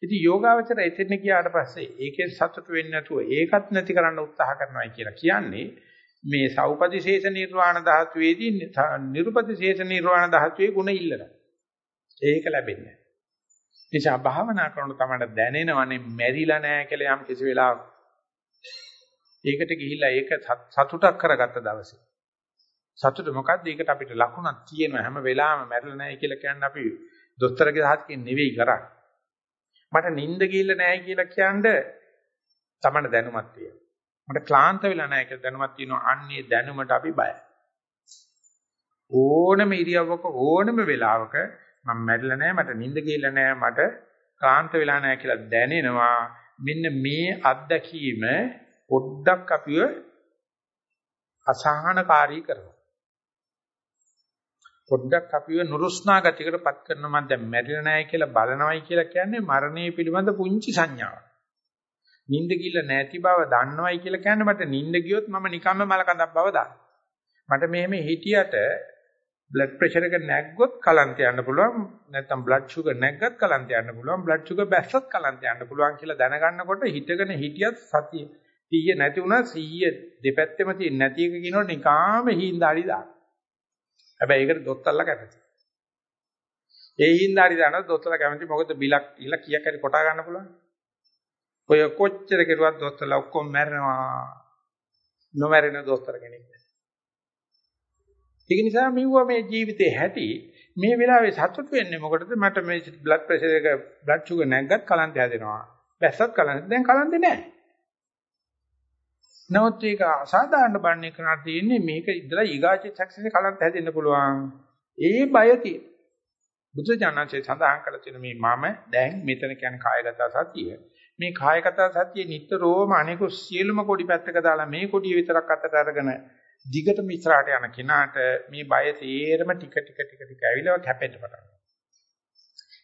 ඉතින් යෝගාවචර එතෙන් ගියාට පස්සේ ඒකෙන් සතුට වෙන්නේ නැතුව ඒකත් නැති කරන්න උත්සාහ කරනවා කියලා කියන්නේ මේ සෞපදිශේෂ නිර්වාණ ධාතුවේදී නිරුපදිශේෂ නිර්වාණ ධාතුවේ ගුණ ඉල්ලනවා. ඒක ලැබෙන්නේ නැහැ. නිසා භාවනා කරනකොට තමයි දැනෙනවනේ මැරිලා නැහැ කියලා යම් කිසි වෙලාවක ඒකට ගිහිල්ලා ඒක සතුටක් කරගත්ත දවසේ. සතුට මොකද්ද? ඒකට අපිට ලකුණක් තියෙනවා හැම වෙලාවෙම මැරෙලා නැහැ කියලා කියන්නේ අපි දොස්තරගේ සාහිත්‍යයෙන් නෙවෙයි කරන්නේ. මට නිින්ද ගිහිල්ලා නැහැ කියලා කියන්නේ තමන්න දැනුමක් තියෙනවා. මට ක්ලාන්ත වෙලා නැහැ කියලා දැනුමක් තියෙනවා. අන්නේ දැනුමට අපි බයයි. ඕනම ඉරියව්වක ඕනම වෙලාවක මම මැරිලා නැහැ මට නිින්ද ගිහිල්ලා නැහැ මට ක්ලාන්ත වෙලා නැහැ කියලා දැනෙනවා. මෙන්න මේ අත්දැකීම පොඩ්ඩක් අපිව අසහනකාරී කරනවා. පොඩ්ඩක් අපිව නුරුස්නා ගතියකටපත් කරනවා මම දැන් මැරිලා නැහැ කියලා බලනවයි කියලා කියන්නේ මරණය පිළිබඳ පුංචි සංඥාවක්. නිින්ද කිල්ල නැති බව දන්නවයි කියලා කියන්නේ මට නිින්ද ගියොත් මම නිකම්ම මලකඳක් බව දන්නවා. මට මෙහෙම හිටියට බ්ලඩ් ප්‍රෙෂර් එක නැග්ගොත් කලන්ත යන්න පුළුවන් නැත්නම් බ්ලඩ් ෂුගර් නැග්ගත් කලන්ත යන්න පුළුවන් බ්ලඩ් ෂුගර් බැස්සත් කලන්ත යන්න පුළුවන් කියලා දැනගන්නකොට හිතගෙන හිටියත් සතිය 100 නැති වුණා 100 දෙපැත්තෙම තියෙන නැති එක කියනකොට නිකාම හිඳාඩි දාන. හැබැයි ඒකට දොස්තරලා කැමති. ඒ හිඳාඩි දාන දොස්තරලා කැමති මොකද බිලක් ඉල කීයක් හරි කොටා ගන්න පුළුවන්. ඔය කොච්චර කෙරුවත් දොස්තරලා ඔක්කොම මැරෙනවා. නොමැරෙන දොස්තර කෙනෙක් නැහැ. ඒක නිසා මෙවුවා මේ ජීවිතේ හැටි මේ වෙලාවේ සතුට වෙන්නේ මොකටද මට මේ බ්ලඩ් ප්‍රෙෂර් එක බ්ලඩ් ෂුගර් නැග්ගත් කලන්ත හැදෙනවා. බැස්සත් කලන්ත දැන් කලන්තේ නැහැ. නමුත් ඒක අසාධාරණ බන්නේ කරලා තියෙන්නේ මේක ඉඳලා ඊගාචිත්තක්ෂණේ කලන්ත හැදෙන්න පුළුවන්. ඒ බය තියෙන. බුදු ජානකේ සඳහන් කළ තියෙන මේ මම දැන් මෙතන කියන්නේ කායගත සතිය. මේ කායගත සතිය නිට්ටරෝම අනේක සියලුම කොඩි පැත්තක දාලා මේ කොඩිය විතරක් අතට අරගෙන දිගට මිශ්‍රාට යන කෙනාට මේ බය තේරම ටික ටික ටික ටික ඇවිලව කැපෙන්න පටන් ගන්නවා.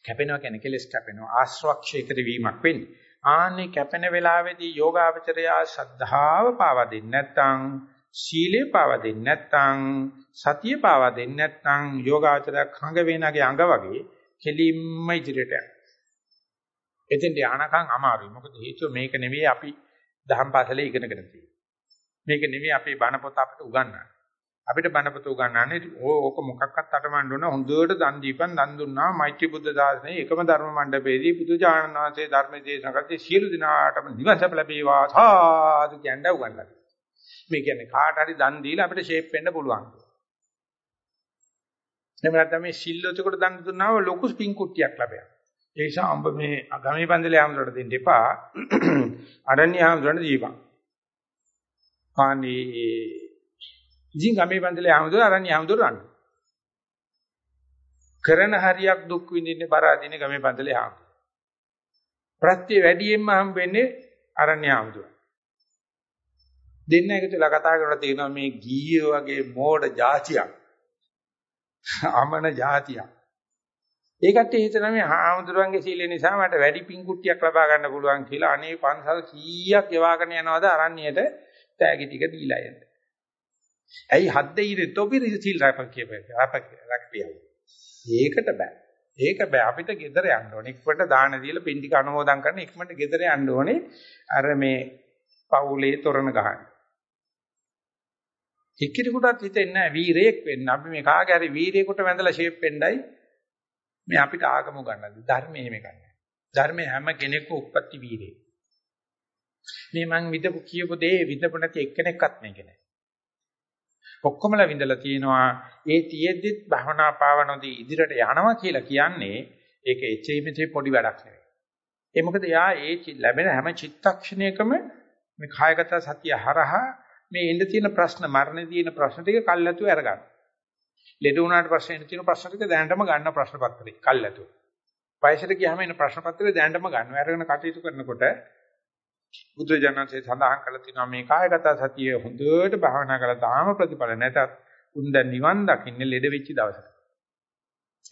කැපෙනවා කියන්නේ කෙලස් කැපෙනවා ආශ්‍රවක්ෂේකද වීමක් වෙන්නේ. ආන්නේ කැපෙන වෙලාවේදී යෝගාවචරය ශ්‍රද්ධාව පාවා දෙන්නේ නැත්නම් සීලේ පාවා දෙන්නේ නැත්නම් සතිය පාවා දෙන්නේ නැත්නම් යෝගාවචරය කඟ වේනගේ අඟ වගේ කෙලින්ම ඉදිරියට යනවා. එතෙන් ධානකම් අමාරුයි. මොකද හේතුව මේක නෙවෙයි අපි දහම් පාසලේ ඉගෙනගෙන තියෙන්නේ. මේක නෙවෙයි අපේ බණ පොත අපිට උගන්වන්නේ. අපිට බණ පොත උගන්වන්නේ ඕක මොකක්වත් අටමඬ උන හොඳට දන් දීපන් දන් දුන්නා මෛත්‍රී බුද්ධ දාසනේ එකම ධර්ම මණ්ඩපයේදී බුදු ජානනාථේ ධර්ම දේශනා කරති සියලු දිනාටම නිවසප ලැබේවා සාදු කියන්නේ උගන්වනවා. මේ කියන්නේ කාට හරි දන් දීලා අපිට ෂේප් වෙන්න පුළුවන්. එහෙම නැත්නම් මේ සිල්ලොතෙකුට දන් දුන්නාම ලොකු ස්පින් කුට්ටියක් ලැබෙනවා. ඒ නිසා අඹ මේ ගමේ පන්දලේ ආමරට දෙන්න එපා. [clears throat] අරණ්‍ය ආමරට දීපන්. අනේ ඉතින් ගමේ පන්සලේ ආමුදුර අරන් ආමුදුර රන්න. කරන හරියක් දුක් විඳින්නේ බර අදින ගමේ පන්සලේ ආමුදුර. ප්‍රත්‍ය වැඩියෙන්ම හම්බෙන්නේ අරන් ආමුදුර. දෙන්න එකතුලා කතා කරලා තියෙනවා මේ ගීය වගේ මෝඩ જાතියක්. අමන જાතියක්. ඒකට හිතන මේ හාමුදුරන්ගේ සීලය නිසා මට වැඩි පිං කුට්ටියක් ලබා ගන්න පුළුවන් කියලා අනේ පන්සල් කීයක් යවාගෙන යනවද අරණියට තෑගි ටික දීලා යන්න. ඇයි හත් දෙයිනේ තොපිරි සීල් රැපක් කියපේ. රැපක් ඒකට බෑ. ඒක බෑ අපිට ගෙදර යන්න ඕනේ. ඉක්මනට දාන දීලා පින් ටික අනුමෝදන් කරන ඉක්මනට ගෙදර යන්න ඕනේ. අර මේ පවුලේ තොරණ ගහන්න. එක්කෙනෙකුටත් හිතෙන්නේ නැහැ වීරයෙක් වෙන්න. අපි මේ කාගේ හරි වීරයෙකුට වැඳලා ෂේප් වෙන්නයි මේ අපිට ආගම ගන්නද. ධර්මයේ මේක නැහැ. ධර්මයේ හැම කෙනෙක්ම උප්පත්ති වීරයෙක්. මේ මං විදපු කියපු දේ විදපු නැති එක්කෙනෙක්වත් මේක නෑ. ඔක්කොමලා විඳලා තියෙනවා ඒ තියෙද්දිත් භවනා පාවනෝදී ඉදිරියට යනවා කියලා කියන්නේ ඒක එච්චේ මෙච්චේ පොඩි වැඩක් නෙවෙයි. ඒ මොකද යා ඒ ලැබෙන හැම චිත්තක්ෂණයකම මේ කායගත සතිය හරහා මේ එන්න තියෙන ප්‍රශ්න මරණේ තියෙන ප්‍රශ්න ටික කල්ැතුව අරගන්න. ලෙඩ වුණාට පස්සේ එන්න තියෙන ප්‍රශ්න ටික දැනටම ගන්න ප්‍රශ්න පත්‍රේ කල්ැතුව. වයසට ගියාම එන ප්‍රශ්න පත්‍රේ දැනටම ගන්නවා. අරගෙන කටයුතු කරනකොට බුදු ජානකසේ සඳහන් කළ තියෙනවා මේ කායගත සතිය හොඳට භාවනා කරලා තාම ප්‍රතිඵල නැතත් උන් දැන් නිවන් දකින්නේ ලෙඩ වෙච්ච දවසක.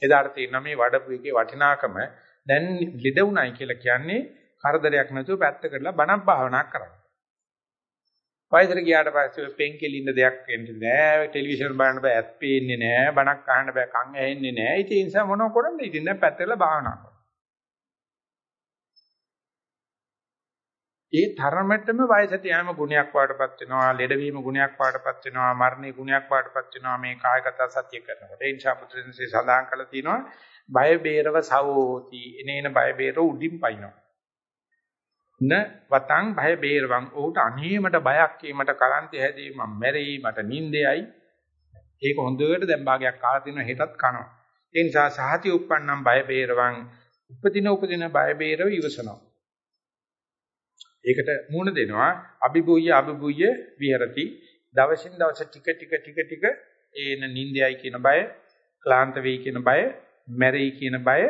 එදාට තියෙනවා මේ වඩපු එකේ වටිනාකම දැන් ලෙඩ උණයි කියලා කියන්නේ කරදරයක් නැතුව පැත්ත කරලා බණක් භාවනා කරන්න. වයසට ගියාට පස්සේ පෙන් කෙලින්න දෙයක් වෙන්නේ නැහැ. ටෙලිවිෂන් බලන්න බෑ, ඇත් පේන්නේ නැහැ, බණක් අහන්න බෑ, කන් ඇහෙන්නේ නැහැ. ඉතින් ඒ නිසා මොනව කරන්නේ? ඉතින් දැන් පැත්ත කරලා භාවනා කරනවා. ඒ තරමටම වයසට යෑම ගුණයක් වාටපත් වෙනවා, ලෙඩවීම ගුණයක් වාටපත් වෙනවා, මරණේ ගුණයක් වාටපත් වෙනවා මේ කායගත සත්‍ය කරනකොට. ඒ නිසා පුත්‍රයන්සේ සඳහන් කළා තියෙනවා බය බේරව සවෝති. එනේන බය බේර උඩින් පයින්නවා. න වතං බය බේරවං උට අනීමට බයක් වීමට කරන්ති හැදී මම මැරෙයි මට නිින්දෙයි. ඒක හොඳට දැන් භාගයක් කාලා තිනවා හෙටත් කනවා. ඒ නිසා සහති උප්පන්නම් බය බේරවං උපදින උපදින බය බේරව ඉවසනවා. ඒකට මූණ දෙනවා. අභිභූය අභිභූය විහෙරති. දවසින් දවස ටික ටික ටික ටික ඒන නින්දයයි කියන බය ක්ලාන්ත වෙයි කියන බය මැරෙයි කියන බය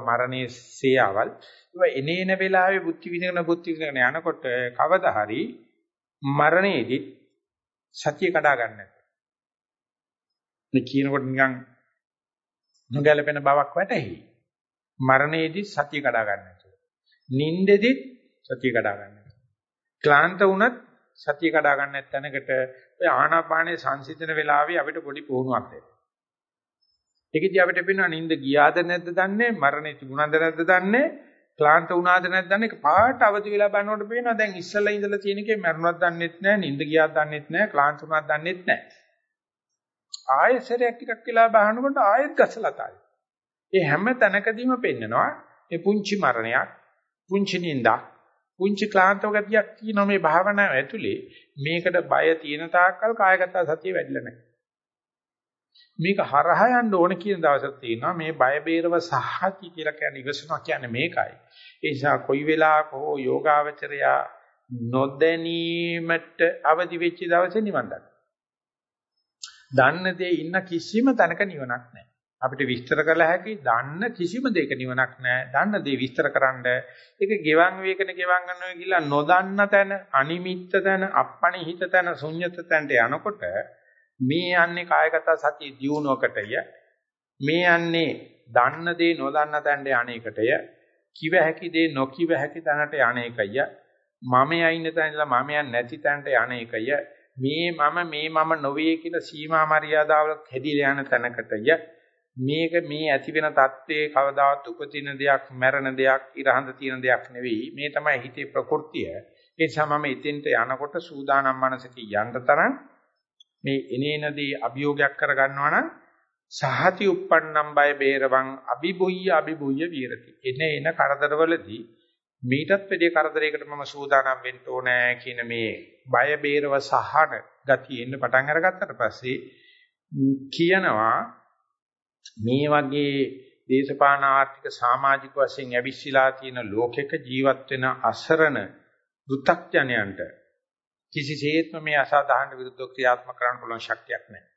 මරණයේ සේයාවල් ඒවා එනේන වෙලාවේ බුද්ධි විඳගෙන බුද්ධි විඳගෙන යනකොට කවදා හරි මරණයේදී සතිය කඩා ගන්න නැත. මේ කියනකොට නිකන් නොගැලපෙන බවක් වැටහි. මරණයේදී සතිය කඩා ගන්න නැත නින්දෙදිත් සතිය කඩා ගන්න ක්ලාන්ත වුණත් සතිය කඩා ගන්න නැත්නම්කට ඔය ආනාපානයේ සංසිඳන වෙලාවේ අපිට පොඩි පුහුණුවක් දෙනවා. ඒකදී අපිට පේනවා නිින්ද ගියාද නැද්ද දන්නේ මරණේ තිබුණාද නැද්ද දන්නේ ක්ලාන්ත වුණාද නැද්ද දන්නේ පාට අවදි වෙලා බලනකොට පේනවා දැන් ඉස්සල්ලා ඉඳලා තියෙන එකේ මරණක් දන්නෙත් නැහැ නිින්ද ගියාද දන්නෙත් නැහැ ක්ලාන්ත වුණාද දන්නෙත් නැහැ ආයෙසරයක් ටිකක් වෙලා බලනකොට ආයෙත් ගසලා තායි ඒ හැම තැනකදීම පෙන්නනවා මේ පුංචි මරණයක් පුංචි නිින්දක් පුංචි ක්ලාන්තව ගතියක් තියෙනවා මේ භාවනාව ඇතුලේ. මේකට බය තියෙන තාක්කල් කායගත සතිය වැඩිලා නැහැ. මේක හරහා යන්න ඕන කියන දවසක් තියෙනවා මේ බය බේරව සහති කියලා කියන්නේ ඉවසනවා කියන්නේ මේකයි. ඒ නිසා කොයි වෙලාවක හෝ යෝගාවචරයා නොදැනීමට අවදි වෙච්ච දවසේ නිවන් දකිනවා. දන්න දේ ඉන්න කිසිම තැනක නිවනක් නැහැ. අපිට විස්තර කළ හැකි දන්න කිසිම දෙයක නිවනක් නැහැ. දන්න දේ විස්තරකරනද ඒක ගෙවන් වේකන ගෙවන් ගන්නවා කියලා නොදන්න තැන, අනිමිත්ත තැන, අපණිහිත තැන, ශුන්්‍යත තැනට යනකොට මේ යන්නේ කායගත සතිය දියුණුවකටය. මේ යන්නේ දන්න දේ නොදන්න තැනට යන්නේකටය. කිව හැකි දේ නොකිව හැකි තැනට යන්නේකය. මමයා ඉන්න තැන ඉඳලා මමයා නැති තැනට යන්නේකය. මේ මම මේ මම නොවේ කියලා සීමා මරියාදාවල හැදිලා යන තැනකටය. මේක මේ ඇති වෙන தත්ත්වයේ කවදාවත් උපදින දෙයක් මැරෙන දෙයක් ඉරහඳ තියෙන දෙයක් නෙවෙයි. මේ තමයි හිතේ ප්‍රകൃතිය. ඒ නිසා මම එතෙන්ට යනකොට සූදානම් මනසක යන්න තරම් මේ එනේනදී අභියෝගයක් කරගන්නවා නම් සහති uppannam බය බේරවං අබිබුය්‍ය අබිබුය්‍ය විරති එන එන කරදරවලදී මීටත් වැඩිය කරදරයකට මම සූදානම් වෙන්න ඕනෑ කියන මේ බය බේරව සහන ගතිය එන්න පටන් අරගත්තට පස්සේ කියනවා මේ වගේ දේශපාලන ආර්ථික සමාජික වශයෙන් ඇවිස්සීලා තියෙන ලෝකෙක ජීවත් වෙන අසරණ දුක්ඛඥයන්ට කිසිසේත්ම මේ අසාධාරණ විරුද්ධව ක්‍රියාත්මක කරන්න පුළුවන් ශක්තියක් නැහැ.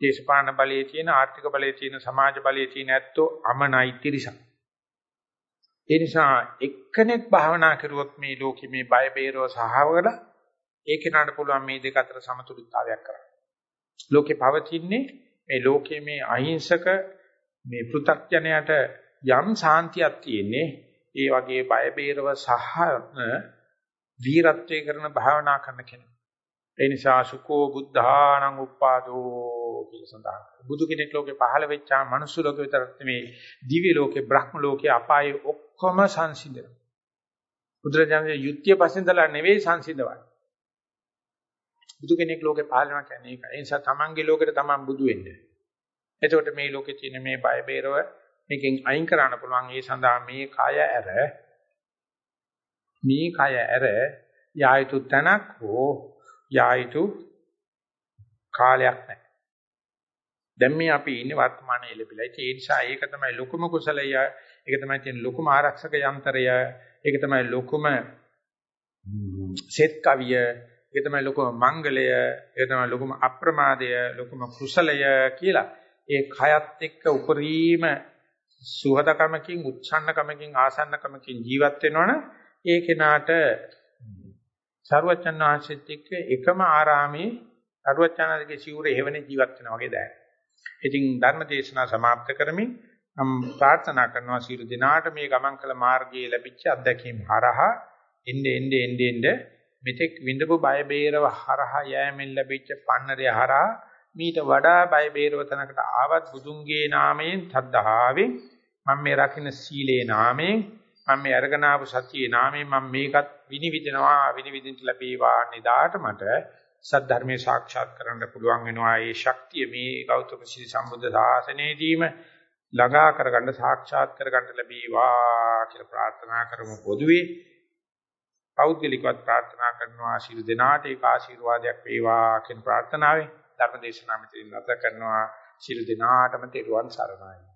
දේශපාලන බලයේ තියෙන ආර්ථික බලයේ තියෙන සමාජ බලයේ තියෙන ඇත්තෝ අමනයි තිරිසන්. ඒ නිසා එක්කෙනෙක් භාවනා කරුවොත් මේ ලෝකෙ මේ බය බේරව සහවවල ඒක නඩ පුළුවන් මේ දෙක අතර සමතුලිතතාවයක් කරන්න. ලෝකේ පවතින්නේ මේ ලෝකයේ මේ අහිංසක මේ පෘථග්ජනයට යම් සාන්තියක් තියෙන්නේ ඒ වගේ බය බේරව සහ වීරත්වයේ කරන භාවනා කරන කෙනෙක්. ඒ නිසා සුකෝ බුද්ධානං උප්පාදෝ කියලා සඳහන්. බුදු කෙනෙක් ලෝකේ පහළ වෙච්චා මනුස්ස ලෝකේ විතරක් නෙමේ දිව්‍ය ලෝකේ බ්‍රහ්ම ලෝකේ අපායේ ඔක්කොම සංසිඳනවා. බුදුරජාණන්ගේ යුක්තිය පස්සෙන්දලා නෙවෙයි සංසිඳවන්නේ. බුදු කෙනෙක් ලෝකේ පහළ වෙනවා කියන්නේ ඒකයි. ඒ නිසා තමන්ගේ ලෝකෙට තමන් බුදු වෙන්න. එතකොට මේ ලෝකේ තියෙන මේ බය බේරව මේකෙන් අයින් කරන්න පුළුවන්. ඒ සඳහා මේ කය ඇර මේ කය ඇර යායුතු තනක් හෝ යායුතු කාලයක් නැහැ. දැන් මේ අපි ඉන්නේ වර්තමානයේ ලැබිලා. ඒ නිසා ඒක තමයි ලොකුම කුසලය. ඒක තමයි තියෙන ලොකුම ආරක්ෂක යන්ත්‍රය. ඒක තමයි ලොකුම සෙත් කවිය. ඒක තමයි ලොකුම මංගලය. ඒක තමයි ලොකුම අප්‍රමාදය, ලොකුම කුසලය කියලා. ඒ කයත් එක්ක උපරිම සුහදකමකින්, උච්ඡන්නකමකින්, ආසන්නකමකින් ජීවත් වෙනවනේ ඒ කෙනාට සරුවචන් වහන්සේත් එක්ක එකම ආරාමේ සරුවචනාගේ සිවුරේ හේවනේ ජීවත් වෙනා වගේ දැනෙනවා. ඉතින් ධර්ම දේශනා સમાપ્ત කරමින් මම ප්‍රාර්ථනා කරනවා සියලු දෙනාට මේ ගමන් කළ මාර්ගයේ ලැබිච්ච අත්දැකීම් හරහා එnde ende ende ende මෙතෙක් විඳපු බය බේරව හරහා යෑමෙන් ලැබිච්ච පන්නරය හරහා මීට වඩා බය බේරව තැනකට ආවත් බුදුන්ගේ නාමයෙන් තද්දහාවෙන් මම මේ රකින්න සීලේ නාමයෙන් මම මේ අරගෙන ආපු සතියේ නාමයෙන් මම මේකත් විනිවිදනවා විනිවිදින්ට ලැබේවා නිදාට මට සද්ධර්මයේ සාක්ෂාත් කරන්න පුළුවන් වෙනවා. ඒ ශක්තිය මේ ගෞතම ශ්‍රී සම්බුද්ධ ශාසනයේදීම ළඟා කරගන්න සාක්ෂාත් කරගන්න ලැබේවා කියලා ප්‍රාර්ථනා කරමු. පොදුවේ පෞද්ගලිකවත් ප්‍රාර්ථනා කරනවා ශිරු දෙනාට ඒක ආශිර්වාදයක් වේවා කියන ප්‍රාර්ථනාවෙන් ධර්ම දේශනාව මෙතනින් නැවත කරනවා. ශිරු දෙනාටම තෙරුවන් සරණයි.